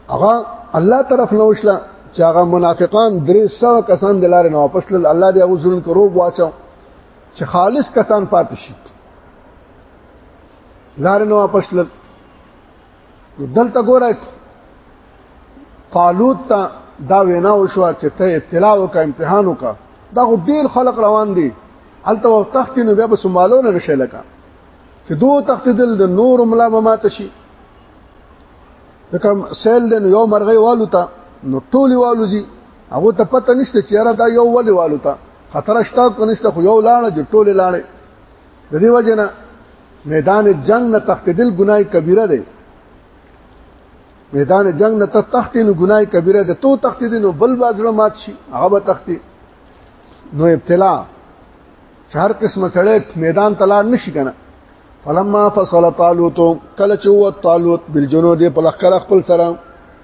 هغه الله طرف نو وشله چې هغه منافقان درې سو کسان د لارې نه واپس لل الله دې هغه ظلم کرو واچو چې خالص کسان پاتې شي لارې نه واپس لل دلته ګوره طالوت ته دا وینا وشو چې ته ابتلا او کا امتحان وکا دا غو ډیر خلق روان دي الته تخت نو بیا به سمالو نه شي لکه چې دوه تخت دل د نور ملا مات شي لکه سیل د یو مرغې والو ته نو ټولي والو زی هغه ته پته نشته چې را دا یو ولې والو ته خطر شته کو نشته خو یو لاړه جو ټولي لاړه د دې وجنه میدان جنگ نه تختیدل ګناي کبیره دی میدان جنگ نه تختی نو ګناي کبیره ده تو تختی دي نو بل بازړه مات شي هغه به تختی نو ابتلا هر قسمه سړی میدان تلار نشي کنه فلما فصل طالوت کله چې و طالوت بالجنود په لخر خپل سره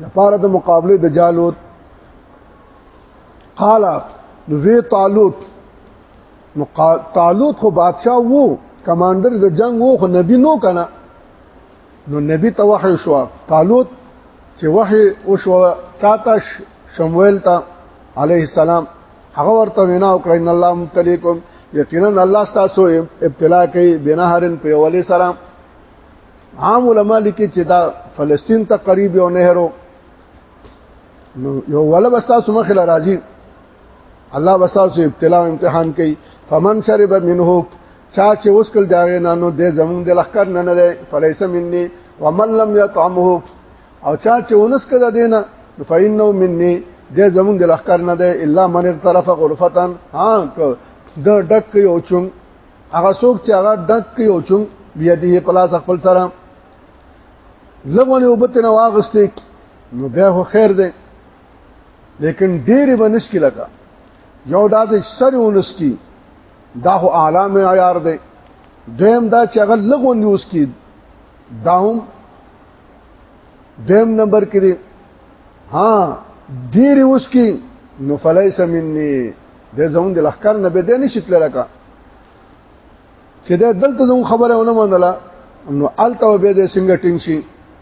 لپاره د مقابله د جالوت قال نو وی طالوت نو طالوت خو بادشاه وو کمانډر د جنگ وو خو نبی نو کنه نو نبی ته وحی شو طالوت چې وحی وشو چاته شمویل ته علیه السلام هغه ورته وینا وکړه ان الله مبتلیکم یقینا الله تاسو ابتلا کوي بنهرن په ولې سره عام علما لیکي چې دا فلسطین ته قریب یو نهرو نو یو ولا بس تاسو مخه راځي الله وساسو ابتلا او امتحان کوي فمن شرب منه چا چې اوس کل داغه نانو د زمون د لخر نه نه دی فلیس مني ومن لم يطعمه او چا چې اونس کده دینه فإنه مني د زمون د لخر نه دی الا من اغترف غرفتا ها د ډک یو چون هغه څوک چې هغه ډک یو چون بیا دې په لاس خپل سره لغونه وبتنه واغستې نو بیا خو خیر دی لیکن ډېر به نشکی لګا یو دا د سر ونسکی دا هو اعلی معیار دی دویم دا چې هغه لغون نیوز کی دا هم دویم نمبر کې دی ها ډېر اوس کی نو فلیس مني د زمون د لخر نه به دې نشتل لکه چې د دلته زمون خبره ونه منله نو الته به د سنگټینګ شي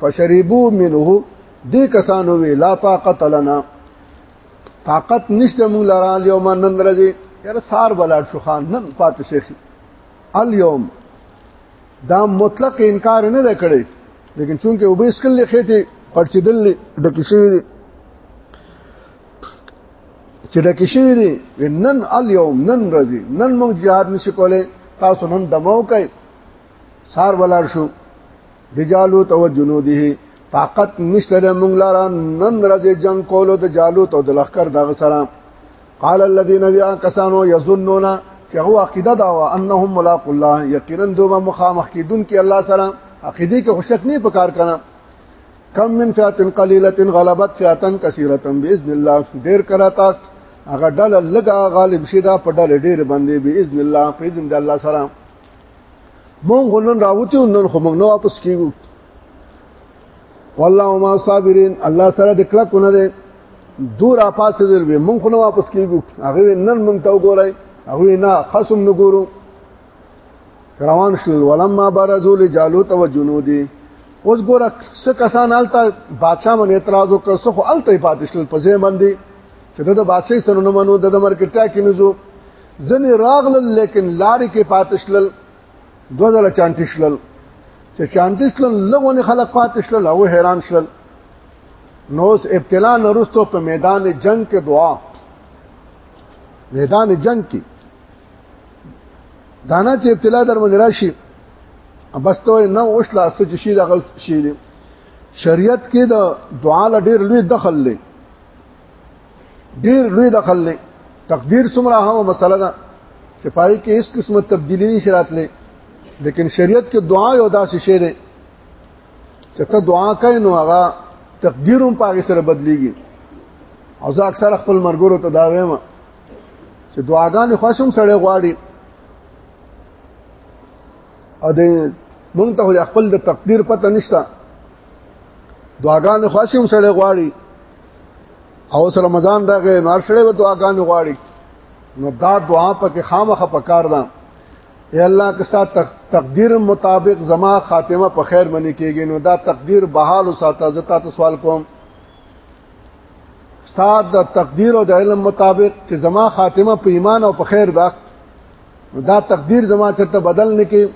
فشربو منه دې کسانو وی لا طاقت لنا طاقت نشته مونږ لرا اليوم نن ورځې یاره سار بلاډ شو خان نن پات شيخي اليوم دا مطلق انکار نه ده کړی لیکن چونکه وبېس کله خېته پړچیدل ډکې شوې دي چې ډکې شوې دي نن اليوم نن ورځې نن مونږ jihad نشو کولای تاسو نن دمو کوي سار بلاډ شو رجالو تو جنوده طاقت نشته موږ لاره نن راځي جنگ کولو د جالوت او د لخر دغه سره قال الذين بیا کسانو یظنون چې هو عقیده دا و انهم ملاق الله یقینا دوه مخامخ کیدون کې الله سره عقیده کې خوشک نه پکار کنه کم من فئه قليله غلبت فئه كثيره باذن الله ډیر کړه تا هغه ډله لګه غالب شي دا په ډله ډیر باندې باذن الله په اذن د الله سره مونږ غنن راوتی نن خو مونږ نو واپس کیږو والله ما صابرین الله سره د کلک نه دی دور اپاس دل به مونږ خو نو واپس کیږو هغه نن مونږ ته وګورای هغه نه خصم نه ګورو روان شل ولما برزو لجالوت و جنودی اوس ګوره څه کسان الته بادشاہ باندې اعتراض وکړ څه خو الته پاتې شل په ځای باندې چې د بادشاہ سره نه منو د مرکټا کې نه زو ځنې راغلل لیکن لارې کې پاتشلل دوه ځله چانټشلل چې چانټشلل لغونه خلک پاتشلل او حیران شول نو اس ابتلا نرستو په میدان جنگ کې دعا میدان جنگ کې دانا چې ابتلا در باندې راشي بس ته نه اوس لا سچ شي دغه شي شریعت کې د دعا لډیر لوی دخل لري ډیر لوی دخل لې تقدیر سمره هغه مسله ده چې پای کې هیڅ قسمه تبدیلی نه شرات لې لیکن شریعت کې دعا یو داسې شی دی چې ته دعا کوي نو هغه تقدیرم پاګه سره بدلیږي او زه اکثر خپل مرګورو ته دا وایم چې دعاګانې خوښم سړی غواړي ا دې مونږ ته خپل د تقدیر پته نشته دعاګانې خوښم سړی غواړي او سره رمضان راغی نو ارشړې و دعاګانې غواړي نو دا دعا پکې خامخه پکار ده اے الله که ستا تقدیر مطابق زما خاتمه په خیر باندې کېږي نو دا تقدیر بحال ساته زتا ته سوال کوم ستا د تقدیر او د علم مطابق چې زما خاتمه په ایمان او په خیر ده نو دا تقدیر زما چرته بدل نه کې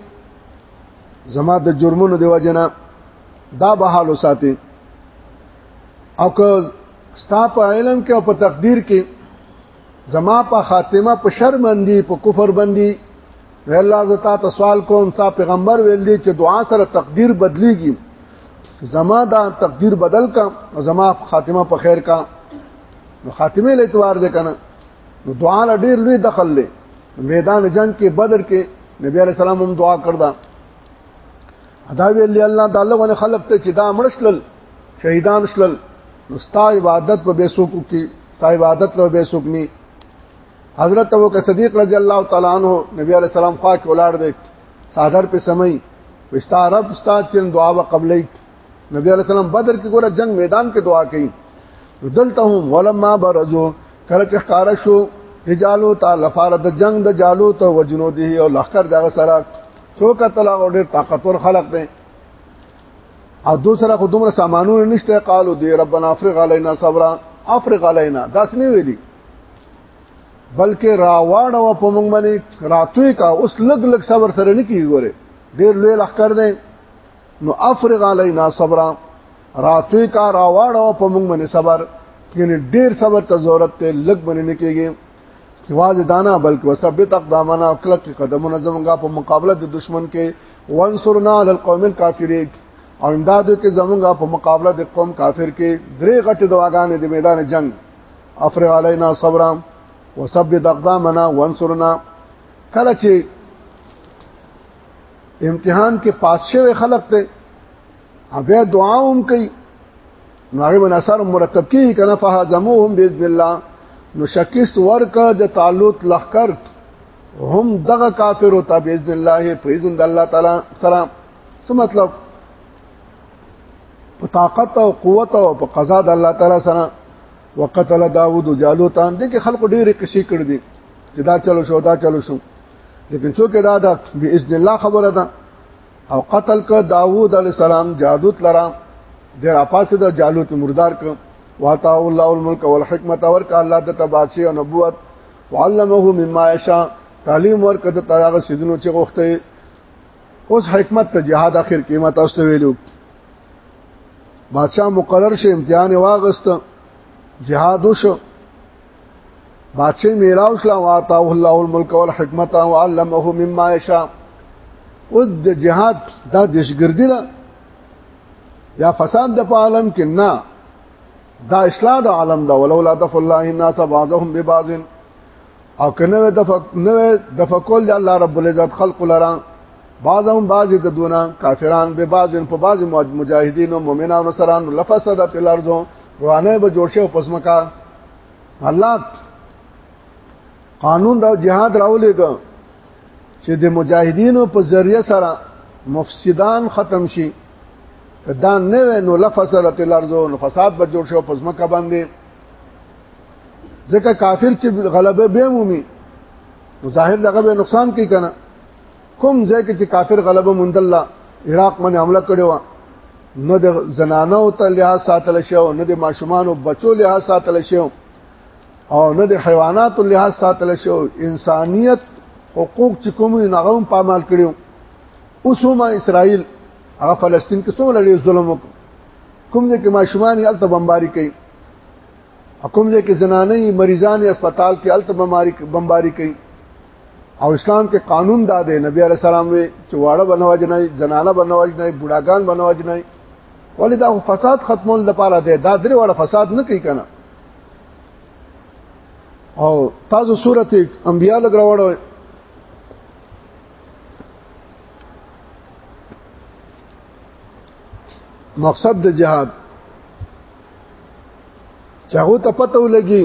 زما د جرمونو دی وجنه دا بحال ساتي او که ستا په علم کې او په تقدیر کې زما په خاتمه په شر باندې په کفر باندې الله زتا ته سوال کوم ستا پیغمبر ویل دي چې دعا سره تقدیر بدلیږي زما دا تقدیر بدل کا او زما خاتمه په خیر کا نو خاتمه له اعتبار دې کنه نو دعا له ډیر لوی دخل لې میدان جنگ کې بدر کې نبی علی السلام هم دعا کړدا ادا ویل دی الله تعالی ونه خلق ته چې دا مړشل شهیدان شل نو ستا عبادت په بیسو کو کې ستا عبادت له بیسو کې حضرت ابو بکر صدیق رضی الله تعالی عنہ نبی علیہ السلام خوا کې ولاړ دی صادر په سمي وستا رب ستا چن دعا و قبلې نبی علیہ السلام بدر کې ګوره جنگ میدان کې دعا کړي دلتهم ولما برزو کله چې ښکارا شو رجالو تعالی فارد جنگ د جالو ته وجنو دي او لخر دغه سره څو کتل هغه ډېر طاقتور خلق دی او دو سره خو دومره سامانونه نشته قالو دی ربنا افرغ علينا صبرا افرغ علينا داس نه ویلي بلکې راواړه و په موږ باندې راتوي کا اوس لګ لګ صبر سره نه کیږي ګوره ډېر لوی لخر دی نو افرغ علينا صبرا راتوي کا راواړه و په موږ باندې صبر یعنی ډېر صبر ته ضرورت ته لګ باندې نه کیږي واځ دانا بلکې وثبت اقدامنا کلک قدمونه زمونږه په مقابله د دشمن کې وانصرنا علی القوم الکافرین او امدادو کې زمونږه په مقابله د قوم کافر کې درې غټ دواګانې د میدان جنگ افرغ علینا صبرا وثبت اقدامنا وانصرنا کله چې امتحان کې پاس شوی خلق ته هغه دعا هم کوي نو هغه مناصر مرتب کی کنه فهزموهم باذن الله نو شکست ورکه د تعلق لخر هم دغه کافر او ته باذن الله په اذن د الله تعالی سره څه مطلب په طاقت او قوت او په قضا د الله تعالی سره وقتل داوود جالوت ان دغه خلق ډېرې قصې کړې دي چې دا چلو شو دا چلو شو لیکن څوک دا د باذن الله خبره ده او قتل ک داوود علی السلام جادوت لرا د راپاسه د جالوت مردار ک واتا الله الملک والحکمت ورک الله د تبادشي او نبوت وعلمه مما یشاء تعلیم ورک د تراغه سيزونو چې غوښته اوس حکمت ته جهاد اخر قیمت اوسته ویلو بادشاہ مقرر شه امتحان واغست جهاد وشو بادشاہ میراو شلا واتا الله الملک والحکمت وعلمه مما یشاء او د جهاد دا دشګردی ده یا فساد د په عالم کې نه دا اصلاح د عالم دا ولولا دف الله الناس بعضهم ببعض او کنه د نو د فقول د الله رب العزت خلق لرا بعضهم بعض د دونه کافران به بعض په بعض مجاهدین او مؤمنانو سره لفسد په الارض روانه به جوړ شي پسمکا الله قانون راو جهاد راولې کو چې د مجاهدینو په ذریعہ سره مفسدان ختم شي دا نه وې نو لفصلت الارض نو فساد به جوړ شو پزما کا باندې ځکه کافر چې غلبه به مومي ظاهر دغه به نقصان کوي کنه کوم ځای کې چې کافر غلبه موندل الله عراق باندې حمله کړې و نه د زنانو ته لحاظ ساتل شو نه د ماشومان او بچو لحاظ ساتل شو او نه د حیوانات لحاظ ساتل شو انسانیت حقوق چې کوم نه غوم پامال کړیو اوس هم اسرائیل هغه فلسطین کې څومره لري ظلم وکړ کوم دې کې ماشومان یې الته بمباری کوي کوم دې کې زنانې مریضان یې هسپتال کې الته بمباری کوي او اسلام کې قانون دا دی نبی علی سلام وی چې واړه بنواج نه زنانه بنواج نه بوډاګان بنواج نه ولې دا فساد ختمول لپاره دی دا درې واړه فساد نه کوي کنه او تاسو سورته انبیاء لګراوړو مقصد د جهاد چاغو ته پته ولګي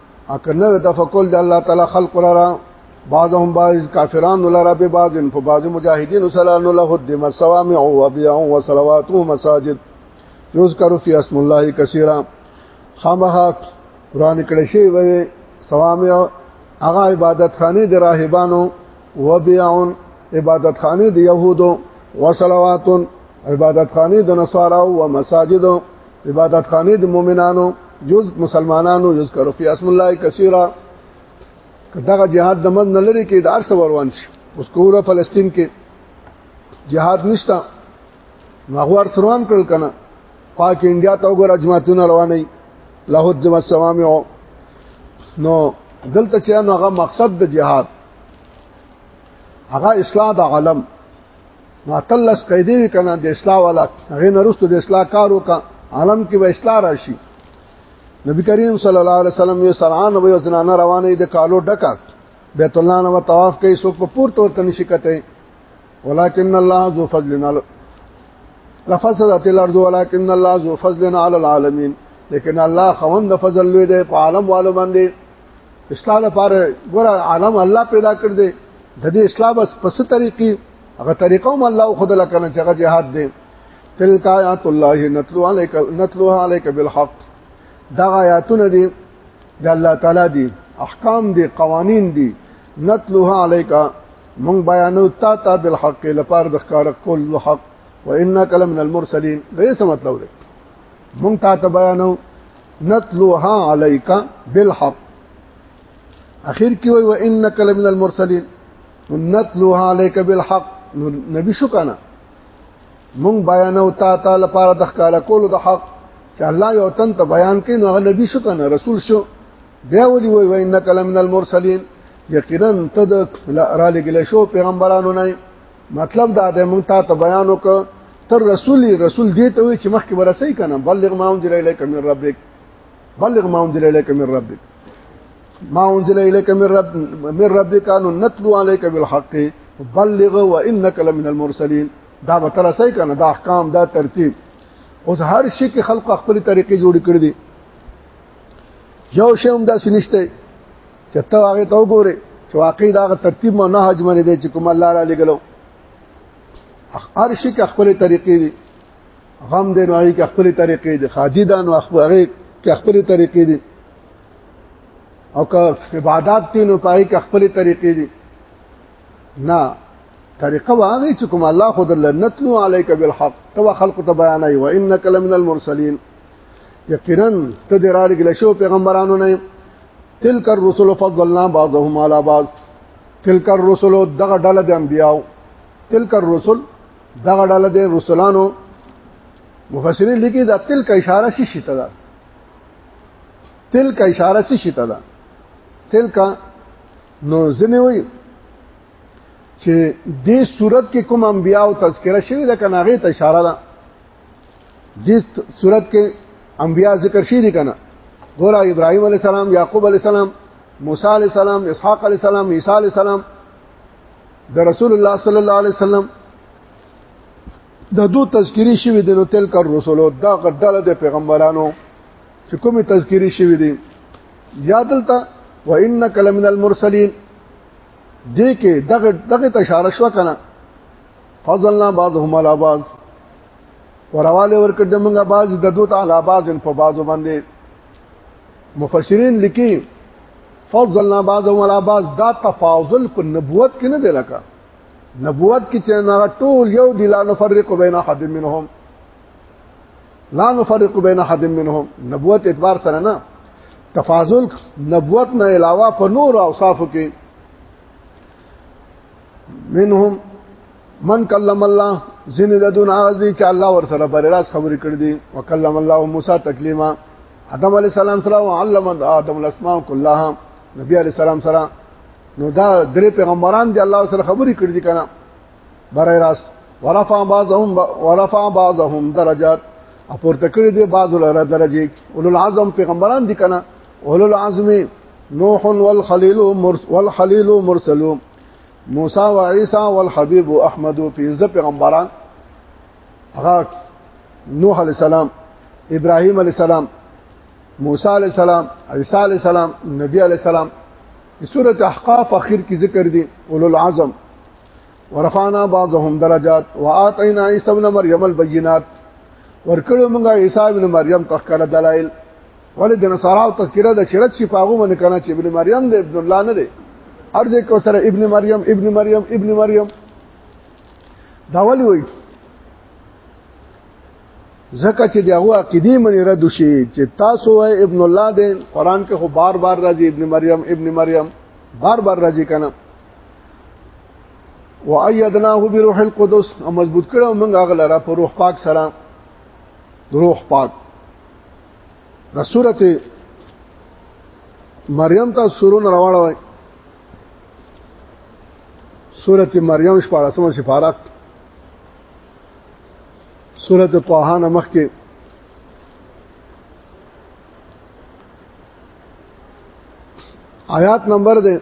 اکنه تفکل د الله تعالی خلق لرا بعضهم بعض کافران لرا به بعض په بعض مجاهدین سره نو له د مسوامع او بیا او صلوات او مساجد یذکر فی اسم الله کثیرا خامها قران کړه شی و سوامع هغه عبادت خانه د راهبانو و بیا عبادت خانه د يهودو و صلوات عبادت خانه د نصارا او مساجدو عبادت خانه د مؤمنانو جز مسلمانانو جز کرو فی اسم الله کثیره دغه جهاد د من نه لري کې د ارس وروان شي اوس کوره فلسطین کې جهاد نشتا مغوار سروان کړل کنه پاک انډیا ته وګوره جماعتونه رواني له د مسوامي نو دلته چې هغه مقصد د جهاد هغه اصلاح د عالم نو اتلس قیدې وی کنه د اصلاح والا هغه نرستو د اصلاح کار وکا عالم کې به اصلاح راشي نبی کریم صلی الله علیه وسلم یو سرعان او یو زنانه روانه د کالو ډکا بیت الله نو طواف کوي څوک په پور تور تنه شکته ولکن الله ذو فضل علی لفظ ذات الارض ولکن الله ذو فضل علی العالمین لیکن الله خوند فضل لوی دی په عالم والو باندې اصلاح لپاره ګور عالم الله پیدا کړ دې د دې اصلاح بس پس طریقې هغه طریقه هم الله خود لکنه چې هغه جهاد دې تلک آیات الله نتلو علیک نتلو علیک بالحق دا آیاتونه دي د الله تعالی دي احکام دي قوانین دي نتلو علیک مونږ بیانو تا ته بالحق لپاره د ښکار کول حق وانک لمن المرسلین دې څه مطلب دی مونږ تا ته بیانو نتلوها عليك بالحق اخر کې وای و انک لمن المرسلین نتلوها عليك بالحق نبی شو کنه مونږ بیانو تا ته لپاره د ښکارا کولو د حق چې الله یو تن ته بیان کړي نو هغه نبی شو کنه رسول شو بیا ولي وای و انک لمن المرسلین یقینا ته د را لګل شو پیغمبرانو نه مطلب دا دی مونږ ته بیان وک تر رسول رسول دی ته وی چې مخکې ورسې کنه بلغ ما انزل الیک من ربک بلغ ما انزل الیک من ربک ما انزل الیک من رب من ربک ان نتلو علیک بالحق بلغ وانك لمن المرسلین دا به تر سې کنه دا احکام دا ترتیب اوس هر شي کې خلق خپل طریقې جوړ کړی دي یو شی هم دا سنشته چې ته هغه ته وګوره چې واقعي دا ترتیب ما نه حجم نه دی چې کوم الله را لګلو هر شي کې خپل طریقې دي غم دې نو هغه کې خپل طریقې دي خادي دا نو خپل هغه کې خپل طریقې دي او که عبادت دي نو پای کې خپل طریقې دي نه طریقه واغې چې کوم الله خود لنتلو عليك بالحق تو خلق ته بیان اي وانك لمن المرسلين یقینا ته درارګل شو پیغمبرانو نه تلک الرسل فضلنا بعضهم على بعض تلک الرسل دغه ډله د انبیاو تلک الرسل دغه ډله د رسولانو مفسرین لیکي دا تلک اشاره شي شته ده تلک اشاره شي شته ده تلک نو ځنه وي چې دې صورت کې کوم انبیا او تذکره شوی ده کنه غي ته اشاره ده دې صورت کې انبیا ذکر شي دي کنه ګور ابراهيم عليه السلام يعقوب عليه السلام موسی عليه السلام اسحاق عليه السلام عيسى عليه السلام د رسول الله صلی الله عليه وسلم د دو تذکری شوی د نو تل کر رسولو دا غداله د پیغمبرانو چې کومه تذکری شوی دي یادلته و انک لمن المرسلین دې کې دغه دغه اشاره شو کنه فضلنا بعضهم على بعض ورواله ورکړ د موږ بعض د دوت على بعض په بعض باندې مفسرین لیکي فضلنا بعضهم على بعض دا تفاضل په نبوت کې نه دی لکه نبوت کې چې نه ټول یو دی لا نفرق بین احد منهم لا نفرق بین احد منهم نبوت اعتبار سره نه تفاضل نبوت نه علاوه په نور اوصافو کې منهم من کلم الله زین ددون هغه دي چې الله ور سره پر راز خبرې کړې دي وکلم الله موسی تکلیما آدم علی السلام سره او علم آدم الاسماء كلها نبی علی السلام سره نو دا درې پیغمبران دي الله سره خبرې کړې دي کنه برای راست ورفع بعضهم ورفع بعضهم درجات اپورته کړی دی بعض لره درجه اولو العزم پیغمبران دي کنه اولو العزم نوح والخليل والخليل مرسل موسی و عیسی والحبیب و احمد و پنځه پیغمبران هغه نوح علی السلام ابراهیم علی السلام موسی علی السلام عیسی علی السلام نبی علی السلام سورۃ احقاف اخر کی ذکر دی اولو العزم ورفعنا بعضهم درجات واتینا عیسی ابن مریم البینات ورکړو موږ عیسی ابن مریم تخکل دلائل ولې د نصاراو تذکره د چرت شي پاغو من کنه چې ابن مریم د ابن الله نه دی ارزه کو سره ابن مریم ابن مریم ابن مریم دا ولې وایي زکه چې دغه عقیده منی رد شي چې تاسو وای ابن الله دې قران کې خو بار بار راځي ابن مریم ابن مریم بار بار راځي کنه وَأَيَّدْنَاهُ بِرُوحِ الْقُدُسِ او مضبوط کړو موږ هغه لره په روح پاک سره روح پاک د سورته مریم ته سورون راوړل وای سورته مریم شپږمه سفارت سورته طه نه مخکې آیات نمبر ده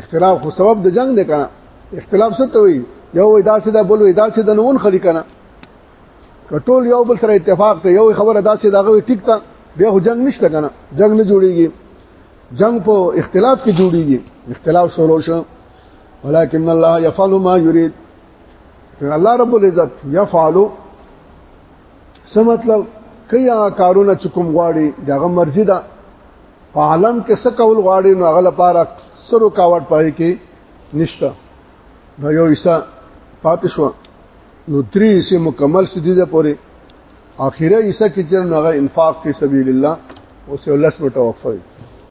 اختلاف خو سبب د جنگ دی کنه اختلاف څه ته وي یو وای داسې دا بل وای داسې د نون خلی کنه کټول یو بل سره اتفاق ته یو خبره داسې دا غوي ټیک تا بیا خو جنگ نشته کنه جنگ نه جوړیږي جنگ په اختلاف کې جوړیږي اختلاف شروع شو ولكن الله يفعل ما يريد الله رب العزت يفعل څه مطلب کوي هغه کارونه چې کوم غواړي دغه مرزي ده په عالم کې څه کول غواړي نو هغه لپاره سرو کاوت پای کې نشته دا یو حصہ پاتې شو نو درې حصے مکمل شې دي پورې اخیره حصہ کې چې هغه انفاق فی سبیل الله او سه لس مټه وقفه